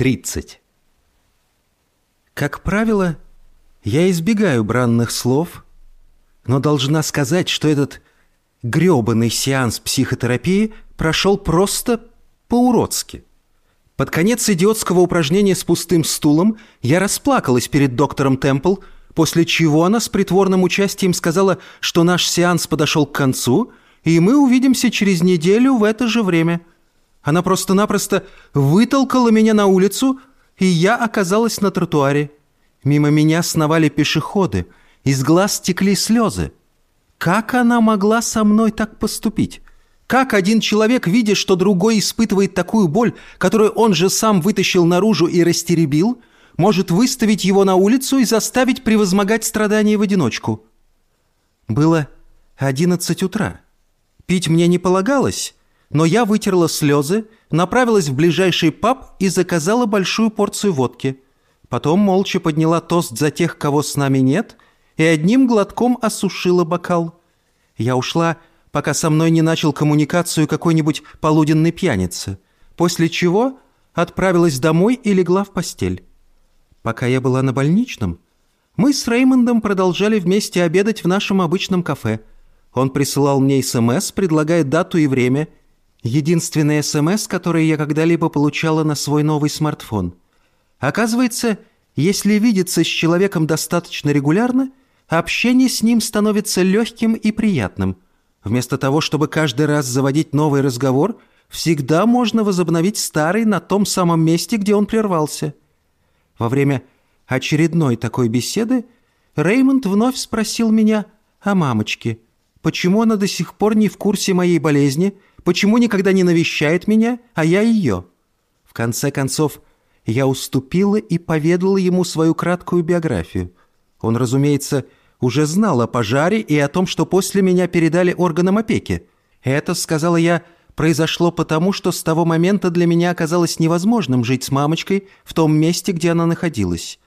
30. Как правило, я избегаю бранных слов, но должна сказать, что этот грёбаный сеанс психотерапии прошел просто по-уродски. Под конец идиотского упражнения с пустым стулом я расплакалась перед доктором Темпл, после чего она с притворным участием сказала, что наш сеанс подошел к концу, и мы увидимся через неделю в это же время – она просто-напросто вытолкала меня на улицу, и я оказалась на тротуаре. Мимо меня сновали пешеходы, из глаз текли слезы. Как она могла со мной так поступить? Как один человек, видя, что другой испытывает такую боль, которую он же сам вытащил наружу и растеребил, может выставить его на улицу и заставить превозмогать страдания в одиночку? Было одиннадцать утра. Пить мне не полагалось, но я вытерла слезы, направилась в ближайший паб и заказала большую порцию водки. Потом молча подняла тост за тех, кого с нами нет, и одним глотком осушила бокал. Я ушла, пока со мной не начал коммуникацию какой-нибудь полуденный пьяница, после чего отправилась домой и легла в постель. Пока я была на больничном, мы с Реймондом продолжали вместе обедать в нашем обычном кафе. Он присылал мне СМС, предлагая дату и время – Единственный СМС, который я когда-либо получала на свой новый смартфон. Оказывается, если видеться с человеком достаточно регулярно, общение с ним становится легким и приятным. Вместо того, чтобы каждый раз заводить новый разговор, всегда можно возобновить старый на том самом месте, где он прервался. Во время очередной такой беседы Реймонд вновь спросил меня о мамочке, почему она до сих пор не в курсе моей болезни – Почему никогда не навещает меня, а я ее? В конце концов, я уступила и поведала ему свою краткую биографию. Он, разумеется, уже знал о пожаре и о том, что после меня передали органам опеки. Это, сказала я, произошло потому, что с того момента для меня оказалось невозможным жить с мамочкой в том месте, где она находилась.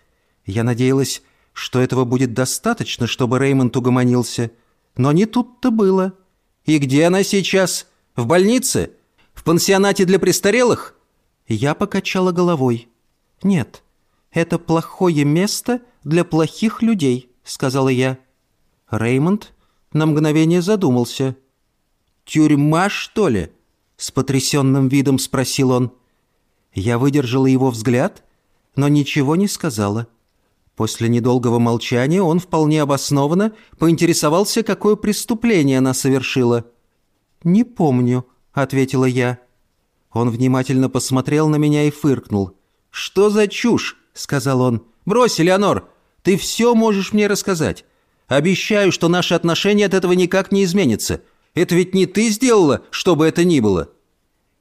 Я надеялась, что этого будет достаточно, чтобы Реймонд угомонился. Но не тут-то было. «И где она сейчас?» В больнице? В пансионате для престарелых?» Я покачала головой. «Нет, это плохое место для плохих людей», — сказала я. Реймонд на мгновение задумался. «Тюрьма, что ли?» — с потрясенным видом спросил он. Я выдержала его взгляд, но ничего не сказала. После недолгого молчания он вполне обоснованно поинтересовался, какое преступление она совершила. «Не помню», — ответила я. Он внимательно посмотрел на меня и фыркнул. «Что за чушь?» — сказал он. «Брось, Элеонор, ты все можешь мне рассказать. Обещаю, что наши отношения от этого никак не изменятся. Это ведь не ты сделала, что бы это ни было».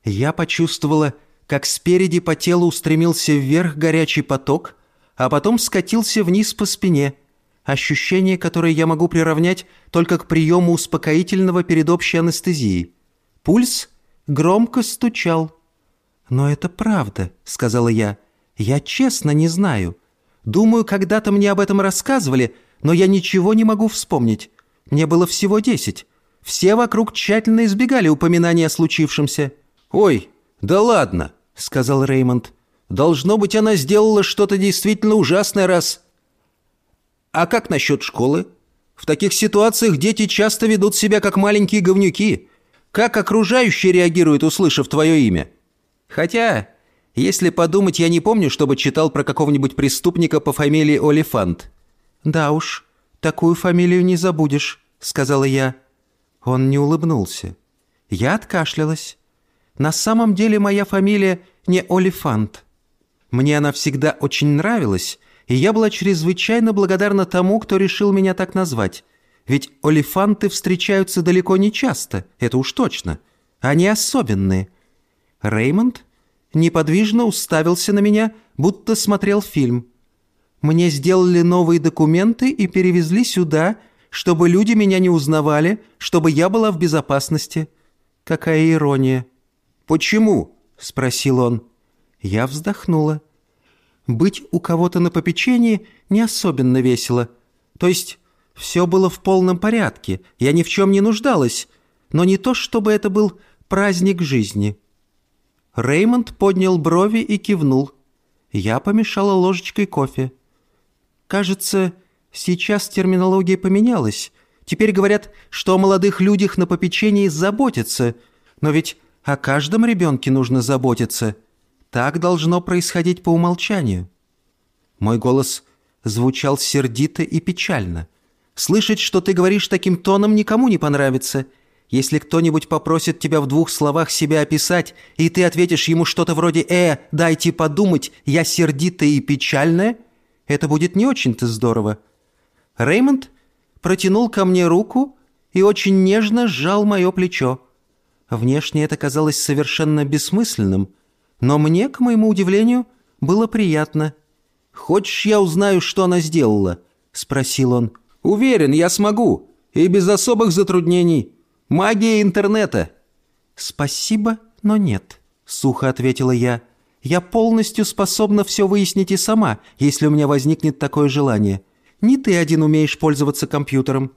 Я почувствовала, как спереди по телу устремился вверх горячий поток, а потом скатился вниз по спине — Ощущение, которое я могу приравнять только к приему успокоительного перед общей анестезией. Пульс громко стучал. «Но это правда», — сказала я. «Я честно не знаю. Думаю, когда-то мне об этом рассказывали, но я ничего не могу вспомнить. Мне было всего десять. Все вокруг тщательно избегали упоминания о случившемся». «Ой, да ладно», — сказал Реймонд. «Должно быть, она сделала что-то действительно ужасное, раз...» А как насчет школы? В таких ситуациях дети часто ведут себя как маленькие говнюки. Как окружающие реагируют, услышав твое имя? Хотя, если подумать, я не помню, чтобы читал про какого-нибудь преступника по фамилии Олифант. «Да уж, такую фамилию не забудешь», — сказала я. Он не улыбнулся. Я откашлялась. На самом деле моя фамилия не Олифант. Мне она всегда очень нравилась, и я была чрезвычайно благодарна тому, кто решил меня так назвать. Ведь олифанты встречаются далеко не часто, это уж точно. Они особенные. Реймонд неподвижно уставился на меня, будто смотрел фильм. Мне сделали новые документы и перевезли сюда, чтобы люди меня не узнавали, чтобы я была в безопасности. Какая ирония. «Почему?» – спросил он. Я вздохнула. Быть у кого-то на попечении не особенно весело. То есть все было в полном порядке, я ни в чем не нуждалась, но не то, чтобы это был праздник жизни. Реймонд поднял брови и кивнул. Я помешала ложечкой кофе. Кажется, сейчас терминология поменялась. Теперь говорят, что о молодых людях на попечении заботятся. Но ведь о каждом ребенке нужно заботиться. Так должно происходить по умолчанию. Мой голос звучал сердито и печально. Слышать, что ты говоришь таким тоном, никому не понравится. Если кто-нибудь попросит тебя в двух словах себя описать, и ты ответишь ему что-то вроде «Э, дайте подумать, я сердитая и печальная», это будет не очень-то здорово. Реймонд протянул ко мне руку и очень нежно сжал мое плечо. Внешне это казалось совершенно бессмысленным, но мне, к моему удивлению, было приятно. «Хочешь, я узнаю, что она сделала?» — спросил он. «Уверен, я смогу. И без особых затруднений. Магия интернета». «Спасибо, но нет», — сухо ответила я. «Я полностью способна все выяснить и сама, если у меня возникнет такое желание. Не ты один умеешь пользоваться компьютером».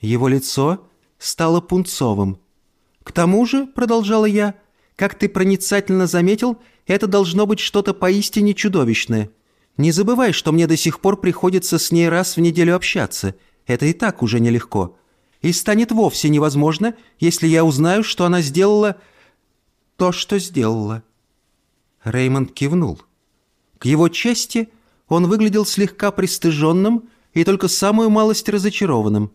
Его лицо стало пунцовым. «К тому же», — продолжала я, — «как ты проницательно заметил, это должно быть что-то поистине чудовищное. Не забывай, что мне до сих пор приходится с ней раз в неделю общаться. Это и так уже нелегко. И станет вовсе невозможно, если я узнаю, что она сделала то, что сделала». Реймонд кивнул. К его чести он выглядел слегка пристыженным и только самую малость разочарованным.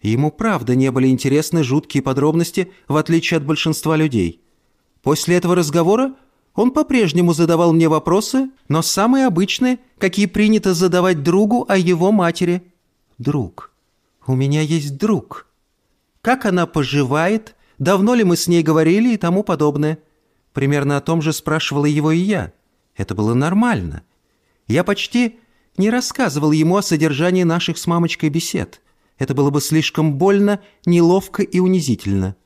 Ему правда не были интересны жуткие подробности, в отличие от большинства людей. После этого разговора он по-прежнему задавал мне вопросы, но самые обычные, какие принято задавать другу о его матери. «Друг. У меня есть друг. Как она поживает? Давно ли мы с ней говорили и тому подобное?» Примерно о том же спрашивала его и я. Это было нормально. Я почти не рассказывал ему о содержании наших с мамочкой бесед. Это было бы слишком больно, неловко и унизительно.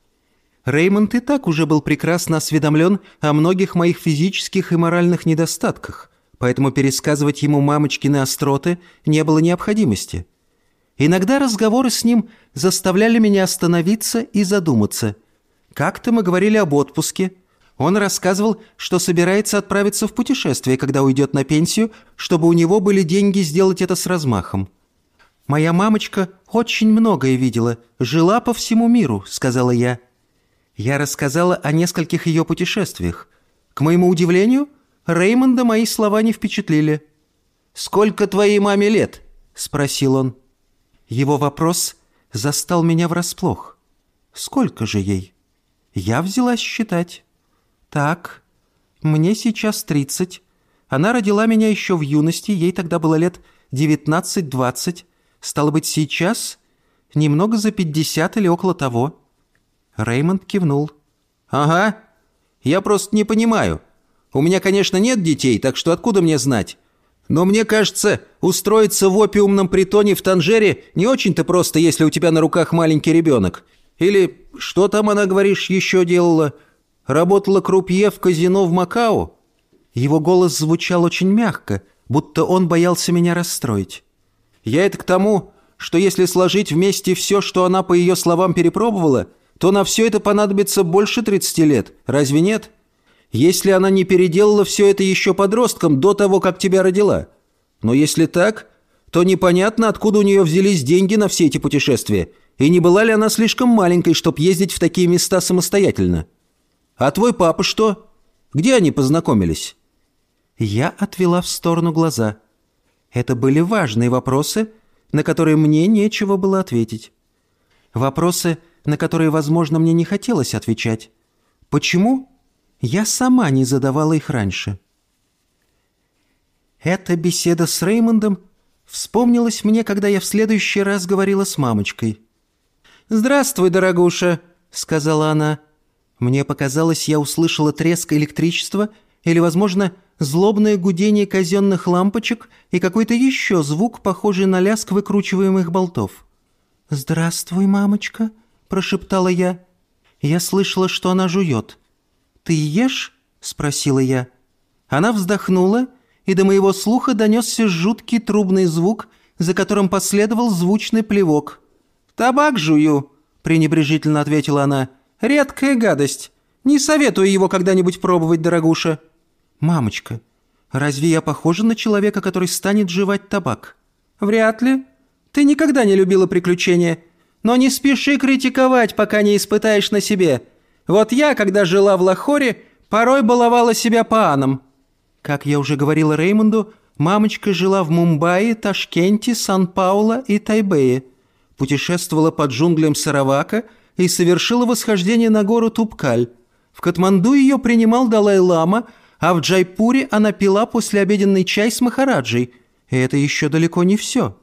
Реймонд и так уже был прекрасно осведомлен о многих моих физических и моральных недостатках, поэтому пересказывать ему мамочкины остроты не было необходимости. Иногда разговоры с ним заставляли меня остановиться и задуматься. Как-то мы говорили об отпуске. Он рассказывал, что собирается отправиться в путешествие, когда уйдет на пенсию, чтобы у него были деньги сделать это с размахом. «Моя мамочка очень многое видела, жила по всему миру», — сказала я. Я рассказала о нескольких ее путешествиях. К моему удивлению, Реймонда мои слова не впечатлили. «Сколько твоей маме лет?» – спросил он. Его вопрос застал меня врасплох. «Сколько же ей?» Я взялась считать. «Так, мне сейчас тридцать. Она родила меня еще в юности, ей тогда было лет девятнадцать-двадцать. Стало быть, сейчас немного за пятьдесят или около того». Реймонд кивнул. «Ага. Я просто не понимаю. У меня, конечно, нет детей, так что откуда мне знать? Но мне кажется, устроиться в опиумном притоне в Танжере не очень-то просто, если у тебя на руках маленький ребенок. Или что там она, говоришь, еще делала? Работала крупье в казино в Макао?» Его голос звучал очень мягко, будто он боялся меня расстроить. «Я это к тому, что если сложить вместе все, что она, по ее словам, перепробовала, то на все это понадобится больше 30 лет, разве нет? Если она не переделала все это еще подростком до того, как тебя родила. Но если так, то непонятно, откуда у нее взялись деньги на все эти путешествия, и не была ли она слишком маленькой, чтобы ездить в такие места самостоятельно. А твой папа что? Где они познакомились?» Я отвела в сторону глаза. Это были важные вопросы, на которые мне нечего было ответить. Вопросы, на которые, возможно, мне не хотелось отвечать. Почему? Я сама не задавала их раньше. Эта беседа с Реймондом вспомнилась мне, когда я в следующий раз говорила с мамочкой. «Здравствуй, дорогуша», — сказала она. Мне показалось, я услышала треск электричества или, возможно, злобное гудение казенных лампочек и какой-то еще звук, похожий на лязг выкручиваемых болтов. «Здравствуй, мамочка», — прошептала я. Я слышала, что она жует. «Ты ешь?» — спросила я. Она вздохнула, и до моего слуха донесся жуткий трубный звук, за которым последовал звучный плевок. «Табак жую», — пренебрежительно ответила она. «Редкая гадость. Не советую его когда-нибудь пробовать, дорогуша». «Мамочка, Разве я похожа на человека, который станет жевать табак? Вряд ли. Ты никогда не любила приключения. Но не спеши критиковать, пока не испытаешь на себе. Вот я, когда жила в Лахоре, порой баловала себя пааном. Как я уже говорила Реймонду, мамочка жила в Мумбаи, Ташкенте, Сан-Пауло и Тайбэе. Путешествовала по джунглям Саравака и совершила восхождение на гору Тупкаль. В Катманду ее принимал Далай-Лама, а в Джайпуре она пила послеобеденный чай с Махараджей. И это еще далеко не все.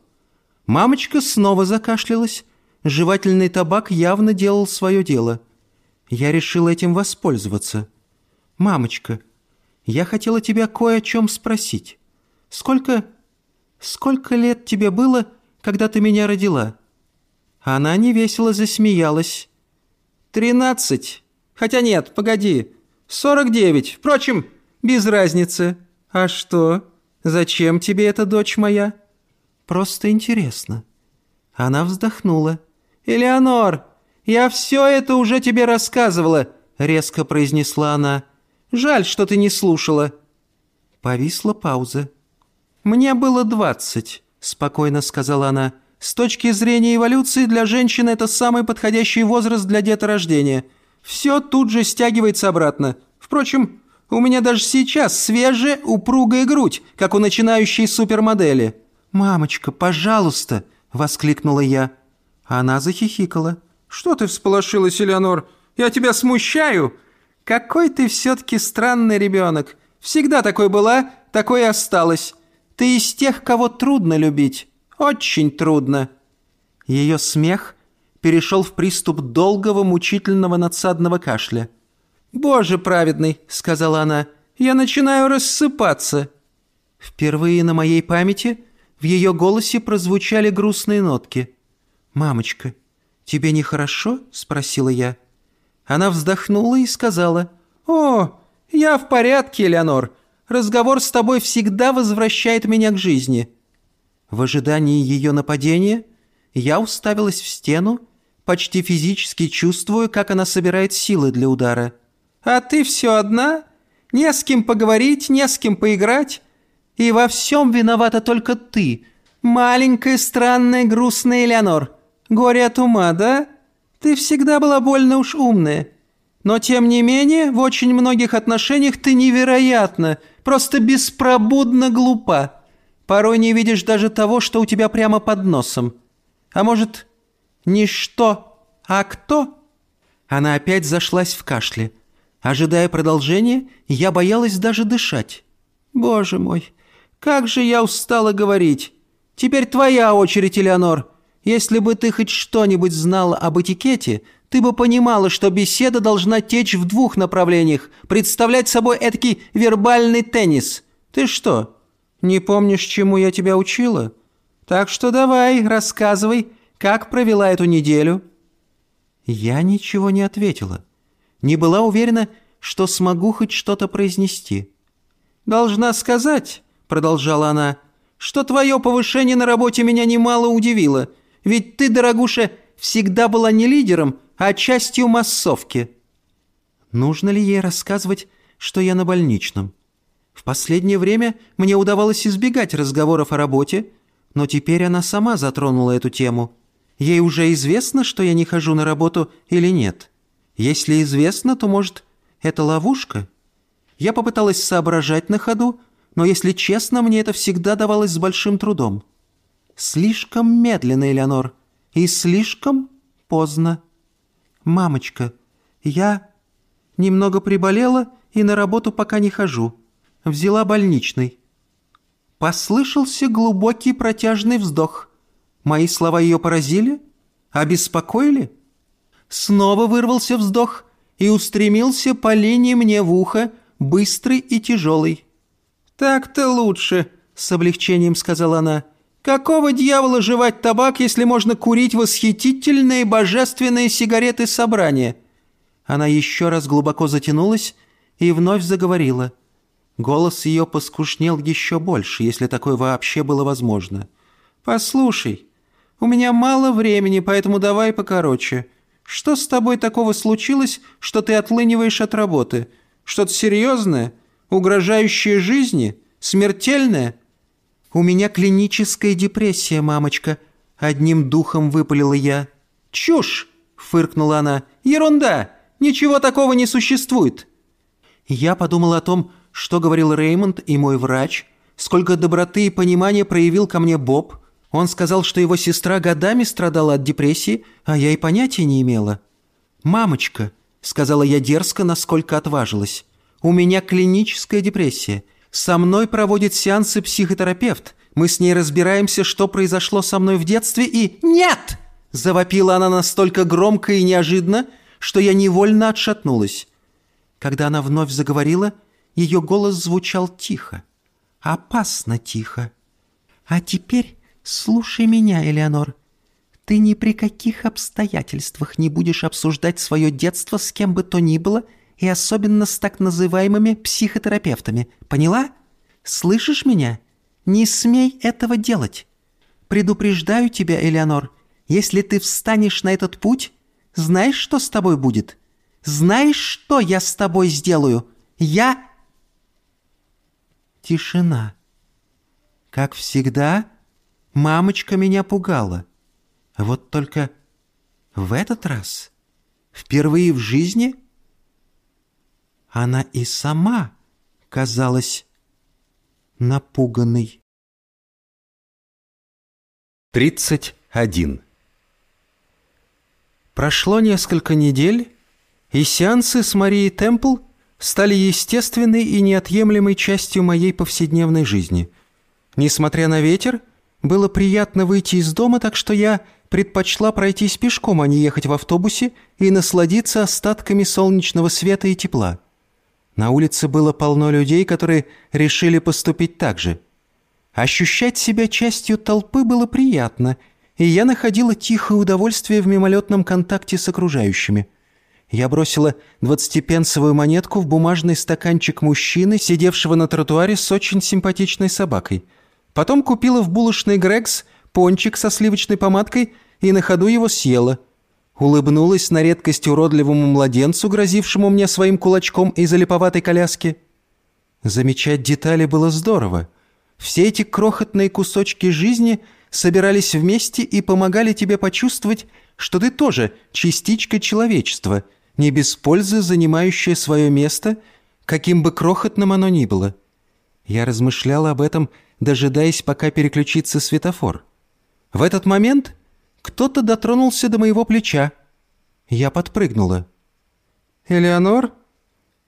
Мамочка снова закашлялась. Жевательный табак явно делал свое дело. Я решила этим воспользоваться. «Мамочка, я хотела тебя кое о чем спросить. Сколько... сколько лет тебе было, когда ты меня родила?» Она невесело засмеялась. «Тринадцать. Хотя нет, погоди. Сорок девять. Впрочем, без разницы. А что? Зачем тебе эта дочь моя?» «Просто интересно». Она вздохнула. «Элеонор, я все это уже тебе рассказывала», — резко произнесла она. «Жаль, что ты не слушала». Повисла пауза. «Мне было двадцать», — спокойно сказала она. «С точки зрения эволюции для женщины это самый подходящий возраст для деторождения. Все тут же стягивается обратно. Впрочем, у меня даже сейчас свежая, упругая грудь, как у начинающей супермодели». «Мамочка, пожалуйста!» — воскликнула я. Она захихикала. «Что ты всполошилась, Элеонор? Я тебя смущаю? Какой ты все-таки странный ребенок. Всегда такой была, такой и осталась. Ты из тех, кого трудно любить. Очень трудно». Ее смех перешел в приступ долгого мучительного надсадного кашля. «Боже праведный», — сказала она, — «я начинаю рассыпаться». Впервые на моей памяти в ее голосе прозвучали грустные нотки. «Мамочка, тебе нехорошо?» – спросила я. Она вздохнула и сказала. «О, я в порядке, Элеонор. Разговор с тобой всегда возвращает меня к жизни». В ожидании ее нападения я уставилась в стену, почти физически чувствуя, как она собирает силы для удара. «А ты все одна? Не с кем поговорить, не с кем поиграть? И во всем виновата только ты, маленькая, странная, грустная Элеонор. Горе от ума, да? Ты всегда была больно уж умная. Но тем не менее, в очень многих отношениях ты невероятно, просто беспробудно глупа. Порой не видишь даже того, что у тебя прямо под носом. А может, не что, а кто?» Она опять зашлась в кашле. Ожидая продолжения, я боялась даже дышать. «Боже мой, как же я устала говорить! Теперь твоя очередь, Элеонор. Если бы ты хоть что-нибудь знала об этикете, ты бы понимала, что беседа должна течь в двух направлениях, представлять собой эдакий вербальный теннис. Ты что, не помнишь, чему я тебя учила? Так что давай, рассказывай, как провела эту неделю». Я ничего не ответила. Не была уверена, что смогу хоть что-то произнести. «Должна сказать, продолжала она, что твое повышение на работе меня немало удивило, ведь ты, дорогуша, всегда была не лидером, а частью массовки». Нужно ли ей рассказывать, что я на больничном? В последнее время мне удавалось избегать разговоров о работе, но теперь она сама затронула эту тему. Ей уже известно, что я не хожу на работу или нет. Если известно, то, может, это ловушка? Я попыталась соображать на ходу, но, если честно, мне это всегда давалось с большим трудом. Слишком медленно, Элеонор, и слишком поздно. Мамочка, я немного приболела и на работу пока не хожу. Взяла больничный. Послышался глубокий протяжный вздох. Мои слова ее поразили? Обеспокоили? Снова вырвался вздох и устремился по линии мне в ухо, быстрый и тяжелый. «Так-то лучше», — с облегчением сказала она. «Какого дьявола жевать табак, если можно курить восхитительные божественные сигареты собрания?» Она еще раз глубоко затянулась и вновь заговорила. Голос ее поскушнел еще больше, если такое вообще было возможно. «Послушай, у меня мало времени, поэтому давай покороче. Что с тобой такого случилось, что ты отлыниваешь от работы? Что-то серьезное?» Угрожающие жизни, Смертельная?» «У меня клиническая депрессия, мамочка», — одним духом выпалила я. «Чушь!» — фыркнула она. «Ерунда! Ничего такого не существует!» Я подумал о том, что говорил Реймонд и мой врач, сколько доброты и понимания проявил ко мне Боб. Он сказал, что его сестра годами страдала от депрессии, а я и понятия не имела. «Мамочка», — сказала я дерзко, насколько отважилась, — «у меня клиническая депрессия. Со мной проводит сеансы психотерапевт. Мы с ней разбираемся, что произошло со мной в детстве, и... Нет!» Завопила она настолько громко и неожиданно, что я невольно отшатнулась. Когда она вновь заговорила, ее голос звучал тихо. Опасно тихо. «А теперь слушай меня, Элеонор. Ты ни при каких обстоятельствах не будешь обсуждать свое детство с кем бы то ни было, и особенно с так называемыми психотерапевтами. Поняла? Слышишь меня? Не смей этого делать. Предупреждаю тебя, Элеонор, если ты встанешь на этот путь, знаешь, что с тобой будет? Знаешь, что я с тобой сделаю? Я...» Тишина. Как всегда, мамочка меня пугала. Вот только в этот раз, впервые в жизни, она и сама казалась напуганной. 31. Прошло несколько недель, и сеансы с Марией Темпл стали естественной и неотъемлемой частью моей повседневной жизни. Несмотря на ветер, было приятно выйти из дома, так что я предпочла пройтись пешком, а не ехать в автобусе и насладиться остатками солнечного света и тепла. На улице было полно людей, которые решили поступить так же – Ощущать себя частью толпы было приятно, и я находила тихое удовольствие в мимолетном контакте с окружающими. Я бросила двадцатипенсовую монетку в бумажный стаканчик мужчины, сидевшего на тротуаре с очень симпатичной собакой. Потом купила в булочной Грегс пончик со сливочной помадкой и на ходу его съела. Улыбнулась на редкость уродливому младенцу, грозившему мне своим кулачком из-за липоватой коляски. Замечать детали было здорово. Все эти крохотные кусочки жизни собирались вместе и помогали тебе почувствовать, что ты тоже частичка человечества, не без пользы занимающая свое место, каким бы крохотным оно ни было. Я размышляла об этом, дожидаясь, пока переключится светофор. В этот момент кто-то дотронулся до моего плеча. Я подпрыгнула. «Элеонор?»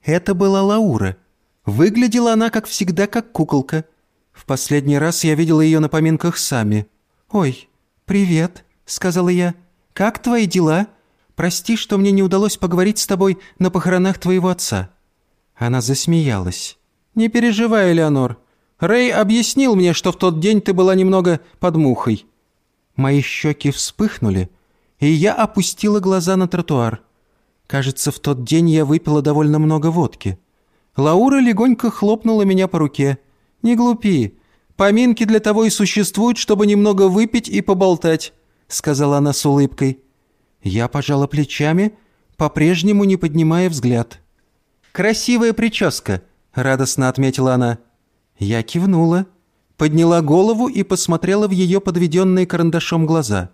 Это была Лаура. Выглядела она, как всегда, как куколка – в последний раз я видела ее на поминках сами. «Ой, привет», — сказала я. «Как твои дела? Прости, что мне не удалось поговорить с тобой на похоронах твоего отца». Она засмеялась. «Не переживай, Элеонор. Рэй объяснил мне, что в тот день ты была немного под мухой». Мои щеки вспыхнули, и я опустила глаза на тротуар. Кажется, в тот день я выпила довольно много водки. Лаура легонько хлопнула меня по руке. «Не глупи. Поминки для того и существуют, чтобы немного выпить и поболтать», — сказала она с улыбкой. Я пожала плечами, по-прежнему не поднимая взгляд. «Красивая прическа», — радостно отметила она. Я кивнула, подняла голову и посмотрела в ее подведенные карандашом глаза.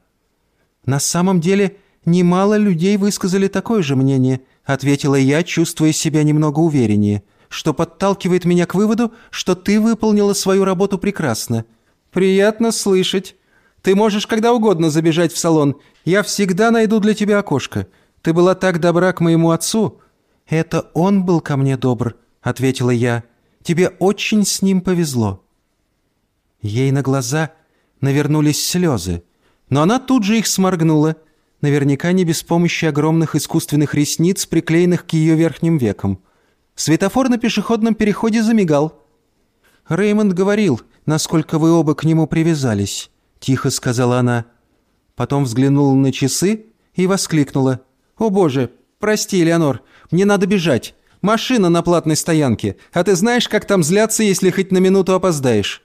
«На самом деле, немало людей высказали такое же мнение», — ответила я, чувствуя себя немного увереннее что подталкивает меня к выводу, что ты выполнила свою работу прекрасно. Приятно слышать. Ты можешь когда угодно забежать в салон. Я всегда найду для тебя окошко. Ты была так добра к моему отцу». «Это он был ко мне добр», — ответила я. «Тебе очень с ним повезло». Ей на глаза навернулись слезы, но она тут же их сморгнула, наверняка не без помощи огромных искусственных ресниц, приклеенных к ее верхним векам. Светофор на пешеходном переходе замигал. «Реймонд говорил, насколько вы оба к нему привязались», — тихо сказала она. Потом взглянула на часы и воскликнула. «О боже, прости, Леонор, мне надо бежать. Машина на платной стоянке, а ты знаешь, как там злятся, если хоть на минуту опоздаешь?»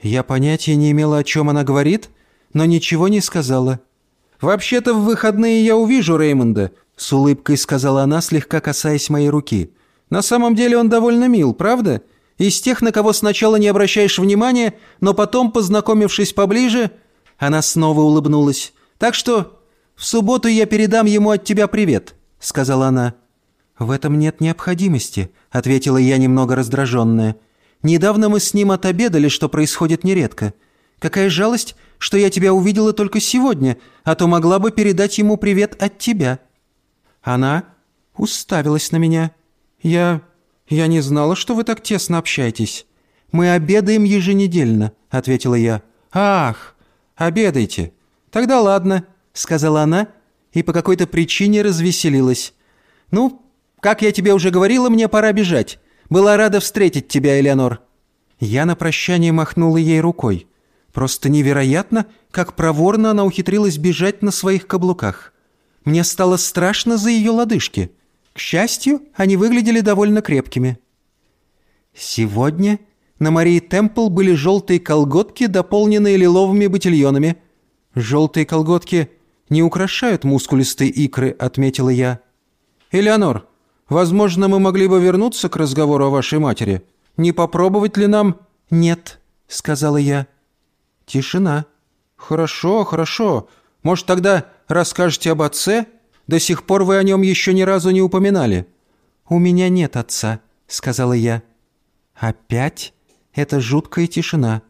Я понятия не имела, о чем она говорит, но ничего не сказала. «Вообще-то в выходные я увижу Реймонда», — с улыбкой сказала она, слегка касаясь моей руки. На самом деле он довольно мил, правда? Из тех, на кого сначала не обращаешь внимания, но потом, познакомившись поближе...» Она снова улыбнулась. «Так что в субботу я передам ему от тебя привет», — сказала она. «В этом нет необходимости», — ответила я немного раздраженная. «Недавно мы с ним отобедали, что происходит нередко. Какая жалость, что я тебя увидела только сегодня, а то могла бы передать ему привет от тебя». Она уставилась на меня. «Я... я не знала, что вы так тесно общаетесь. Мы обедаем еженедельно», — ответила я. «Ах, обедайте. Тогда ладно», — сказала она и по какой-то причине развеселилась. «Ну, как я тебе уже говорила, мне пора бежать. Была рада встретить тебя, Элеонор». Я на прощание махнула ей рукой. Просто невероятно, как проворно она ухитрилась бежать на своих каблуках. Мне стало страшно за ее лодыжки. К счастью, они выглядели довольно крепкими. Сегодня на Марии Темпл были желтые колготки, дополненные лиловыми ботильонами. «Желтые колготки не украшают мускулистые икры», — отметила я. «Элеонор, возможно, мы могли бы вернуться к разговору о вашей матери. Не попробовать ли нам...» «Нет», — сказала я. Тишина. «Хорошо, хорошо. Может, тогда расскажете об отце? До сих пор вы о нем еще ни разу не упоминали». «У меня нет отца», — сказала я. Опять эта жуткая тишина.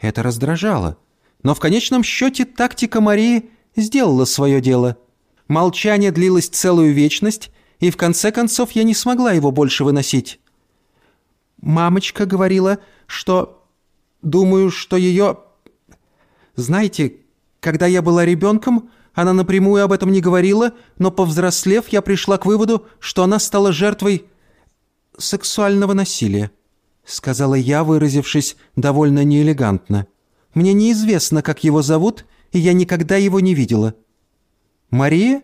Это раздражало. Но в конечном счете тактика Марии сделала свое дело. Молчание длилось целую вечность, и в конце концов я не смогла его больше выносить. Мамочка говорила, что... Думаю, что ее... Знаете, когда я была ребенком, она напрямую об этом не говорила, но повзрослев, я пришла к выводу, что она стала жертвой сексуального насилия», — сказала я, выразившись довольно неэлегантно. «Мне неизвестно, как его зовут, и я никогда его не видела». Мария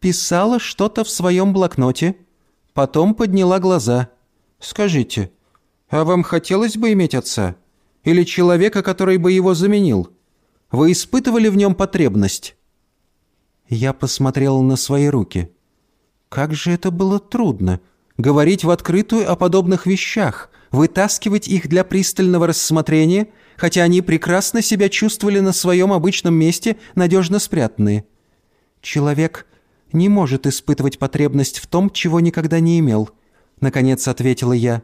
писала что-то в своем блокноте, потом подняла глаза. «Скажите, а вам хотелось бы иметь отца? Или человека, который бы его заменил?» Вы испытывали в нем потребность?» Я посмотрел на свои руки. Как же это было трудно говорить в открытую о подобных вещах, вытаскивать их для пристального рассмотрения, хотя они прекрасно себя чувствовали на своем обычном месте, надежно спрятанные. Человек не может испытывать потребность в том, чего никогда не имел, наконец ответила я.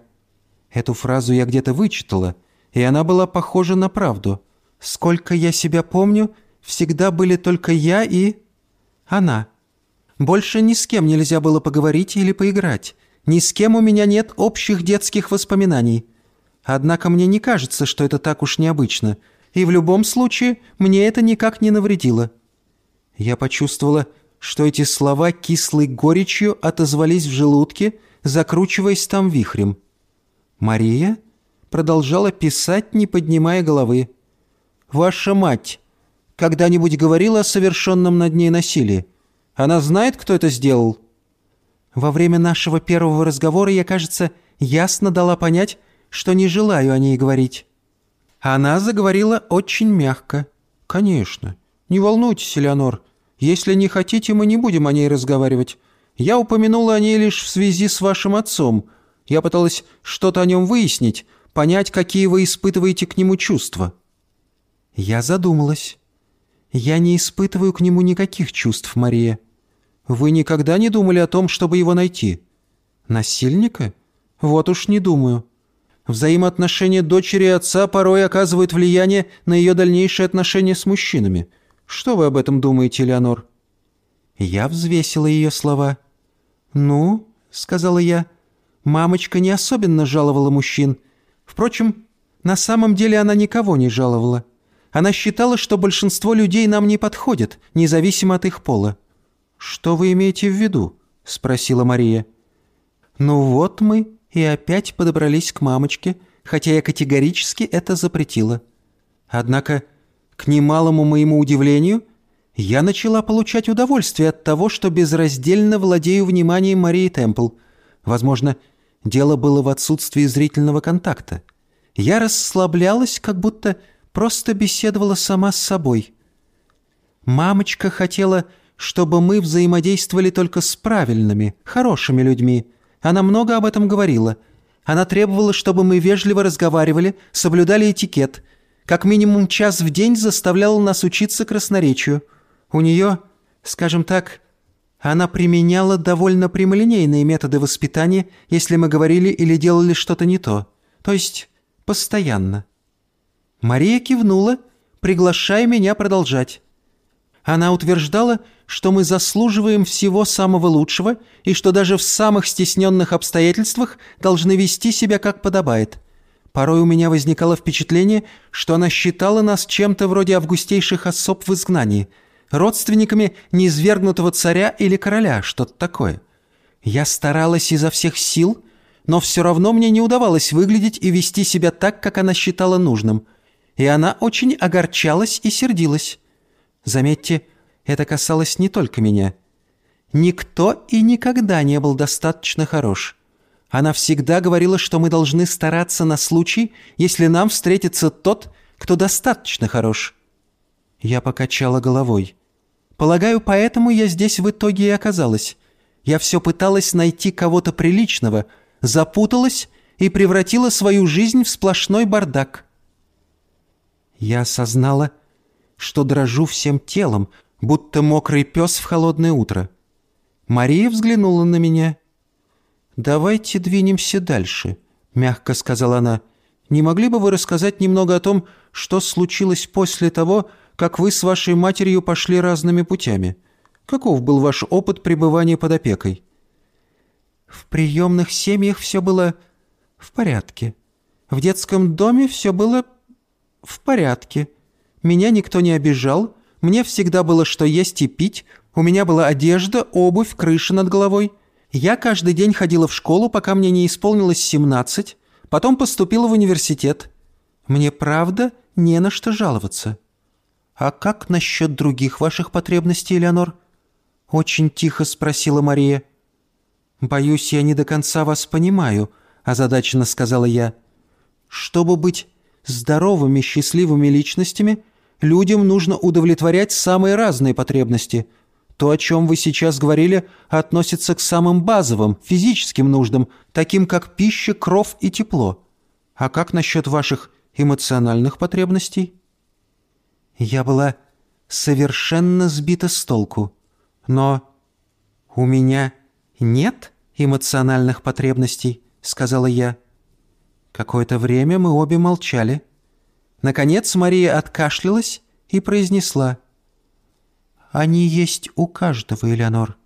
Эту фразу я где-то вычитала, и она была похожа на правду — Сколько я себя помню, всегда были только я и... она. Больше ни с кем нельзя было поговорить или поиграть. Ни с кем у меня нет общих детских воспоминаний. Однако мне не кажется, что это так уж необычно. И в любом случае мне это никак не навредило. Я почувствовала, что эти слова кислой горечью отозвались в желудке, закручиваясь там вихрем. Мария продолжала писать, не поднимая головы. Ваша мать когда-нибудь говорила о совершенном над ней насилии? Она знает, кто это сделал?» Во время нашего первого разговора я, кажется, ясно дала понять, что не желаю о ней говорить. Она заговорила очень мягко. «Конечно. Не волнуйтесь, Элеонор. Если не хотите, мы не будем о ней разговаривать. Я упомянула о ней лишь в связи с вашим отцом. Я пыталась что-то о нем выяснить, понять, какие вы испытываете к нему чувства». Я задумалась. Я не испытываю к нему никаких чувств, Мария. Вы никогда не думали о том, чтобы его найти? Насильника? Вот уж не думаю. Взаимоотношения дочери и отца порой оказывают влияние на ее дальнейшие отношения с мужчинами. Что вы об этом думаете, Леонор?» Я взвесила ее слова. «Ну», — сказала я, — «мамочка не особенно жаловала мужчин. Впрочем, на самом деле она никого не жаловала. Она считала, что большинство людей нам не подходит, независимо от их пола. «Что вы имеете в виду?» – спросила Мария. «Ну вот мы и опять подобрались к мамочке, хотя я категорически это запретила. Однако, к немалому моему удивлению, я начала получать удовольствие от того, что безраздельно владею вниманием Марии Темпл. Возможно, дело было в отсутствии зрительного контакта. Я расслаблялась, как будто просто беседовала сама с собой. Мамочка хотела, чтобы мы взаимодействовали только с правильными, хорошими людьми. Она много об этом говорила. Она требовала, чтобы мы вежливо разговаривали, соблюдали этикет. Как минимум час в день заставляла нас учиться красноречию. У нее, скажем так, она применяла довольно прямолинейные методы воспитания, если мы говорили или делали что-то не то. То есть постоянно. Мария кивнула, приглашая меня продолжать. Она утверждала, что мы заслуживаем всего самого лучшего и что даже в самых стесненных обстоятельствах должны вести себя как подобает. Порой у меня возникало впечатление, что она считала нас чем-то вроде августейших особ в изгнании, родственниками неизвергнутого царя или короля, что-то такое. Я старалась изо всех сил, но все равно мне не удавалось выглядеть и вести себя так, как она считала нужным. И она очень огорчалась и сердилась. Заметьте, это касалось не только меня. Никто и никогда не был достаточно хорош. Она всегда говорила, что мы должны стараться на случай, если нам встретится тот, кто достаточно хорош. Я покачала головой. Полагаю, поэтому я здесь в итоге и оказалась. Я все пыталась найти кого-то приличного, запуталась и превратила свою жизнь в сплошной бардак. Я осознала, что дрожу всем телом, будто мокрый пес в холодное утро. Мария взглянула на меня. «Давайте двинемся дальше», — мягко сказала она. «Не могли бы вы рассказать немного о том, что случилось после того, как вы с вашей матерью пошли разными путями? Каков был ваш опыт пребывания под опекой?» «В приемных семьях все было в порядке. В детском доме все было в порядке. Меня никто не обижал, мне всегда было что есть и пить, у меня была одежда, обувь, крыша над головой. Я каждый день ходила в школу, пока мне не исполнилось 17, потом поступила в университет. Мне правда не на что жаловаться. А как насчет других ваших потребностей, Элеонор? Очень тихо спросила Мария. Боюсь, я не до конца вас понимаю, озадаченно сказала я. Чтобы быть здоровыми, счастливыми личностями – Людям нужно удовлетворять самые разные потребности. То, о чем вы сейчас говорили, относится к самым базовым, физическим нуждам, таким как пища, кровь и тепло. А как насчет ваших эмоциональных потребностей? Я была совершенно сбита с толку. Но у меня нет эмоциональных потребностей, сказала я. Какое-то время мы обе молчали. Наконец Мария откашлялась и произнесла. «Они есть у каждого, Элеонор.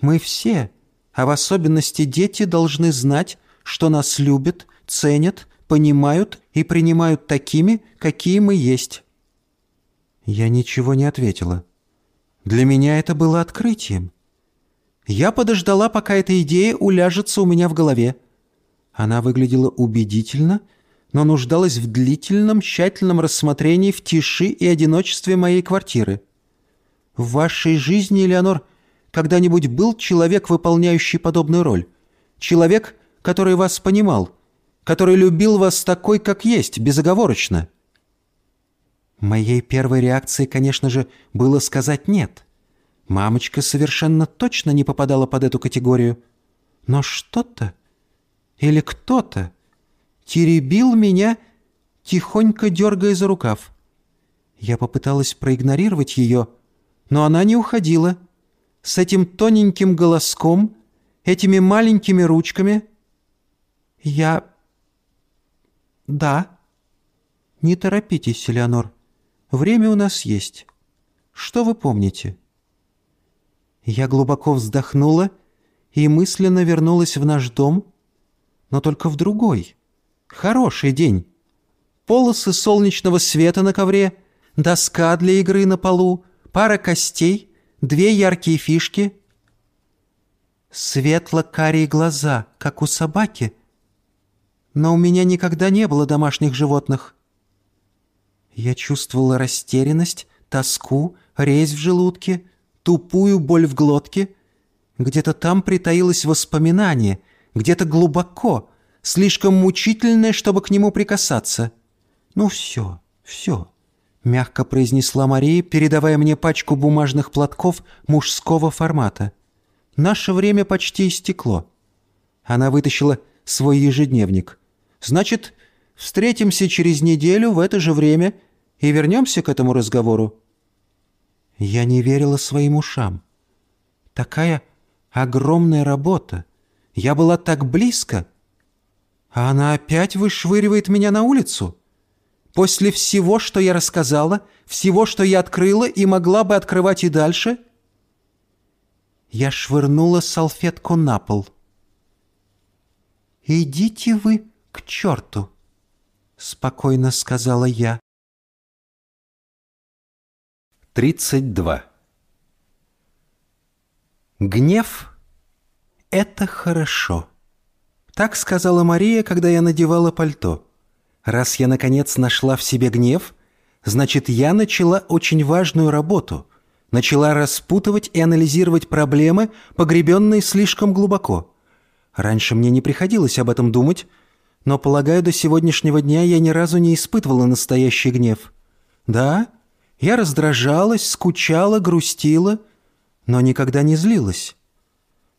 Мы все, а в особенности дети, должны знать, что нас любят, ценят, понимают и принимают такими, какие мы есть». Я ничего не ответила. Для меня это было открытием. Я подождала, пока эта идея уляжется у меня в голове. Она выглядела убедительно — но нуждалась в длительном, тщательном рассмотрении в тиши и одиночестве моей квартиры. В вашей жизни, Элеонор, когда-нибудь был человек, выполняющий подобную роль? Человек, который вас понимал, который любил вас такой, как есть, безоговорочно?» Моей первой реакцией, конечно же, было сказать «нет». Мамочка совершенно точно не попадала под эту категорию. Но что-то или кто-то теребил меня, тихонько дергая за рукав. Я попыталась проигнорировать ее, но она не уходила. С этим тоненьким голоском, этими маленькими ручками. Я... Да. Не торопитесь, Элеонор. Время у нас есть. Что вы помните? Я глубоко вздохнула и мысленно вернулась в наш дом, но только в другой — Хороший день. Полосы солнечного света на ковре, доска для игры на полу, пара костей, две яркие фишки. Светло-карие глаза, как у собаки. Но у меня никогда не было домашних животных. Я чувствовала растерянность, тоску, резь в желудке, тупую боль в глотке. Где-то там притаилось воспоминание, где-то глубоко — слишком мучительное, чтобы к нему прикасаться. «Ну все, все», — мягко произнесла Мария, передавая мне пачку бумажных платков мужского формата. «Наше время почти истекло». Она вытащила свой ежедневник. «Значит, встретимся через неделю в это же время и вернемся к этому разговору». Я не верила своим ушам. Такая огромная работа. Я была так близко. А она опять вышвыривает меня на улицу. После всего, что я рассказала, всего, что я открыла и могла бы открывать и дальше, я швырнула салфетку на пол. «Идите вы к черту!» — спокойно сказала я. 32. Гнев — это хорошо. Так сказала Мария, когда я надевала пальто. Раз я, наконец, нашла в себе гнев, значит, я начала очень важную работу. Начала распутывать и анализировать проблемы, погребенные слишком глубоко. Раньше мне не приходилось об этом думать, но, полагаю, до сегодняшнего дня я ни разу не испытывала настоящий гнев. Да, я раздражалась, скучала, грустила, но никогда не злилась.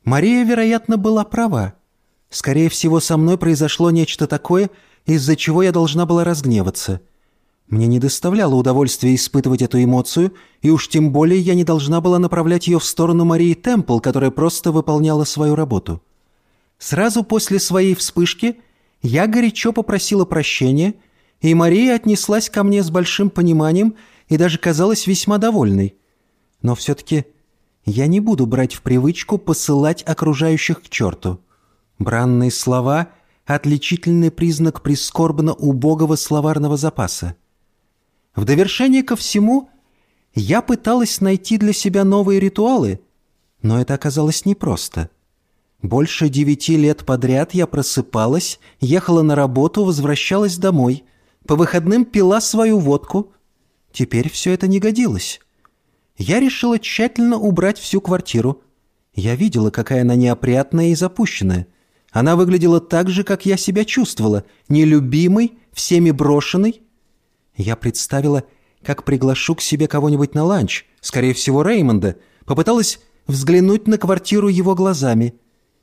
Мария, вероятно, была права. Скорее всего, со мной произошло нечто такое, из-за чего я должна была разгневаться. Мне не доставляло удовольствия испытывать эту эмоцию, и уж тем более я не должна была направлять ее в сторону Марии Темпл, которая просто выполняла свою работу. Сразу после своей вспышки я горячо попросила прощения, и Мария отнеслась ко мне с большим пониманием и даже казалась весьма довольной. Но все-таки я не буду брать в привычку посылать окружающих к черту. Бранные слова — отличительный признак прискорбно убогого словарного запаса. В довершение ко всему, я пыталась найти для себя новые ритуалы, но это оказалось непросто. Больше девяти лет подряд я просыпалась, ехала на работу, возвращалась домой, по выходным пила свою водку. Теперь все это не годилось. Я решила тщательно убрать всю квартиру. Я видела, какая она неопрятная и запущенная. Она выглядела так же, как я себя чувствовала, нелюбимой, всеми брошенной. Я представила, как приглашу к себе кого-нибудь на ланч, скорее всего, Реймонда, попыталась взглянуть на квартиру его глазами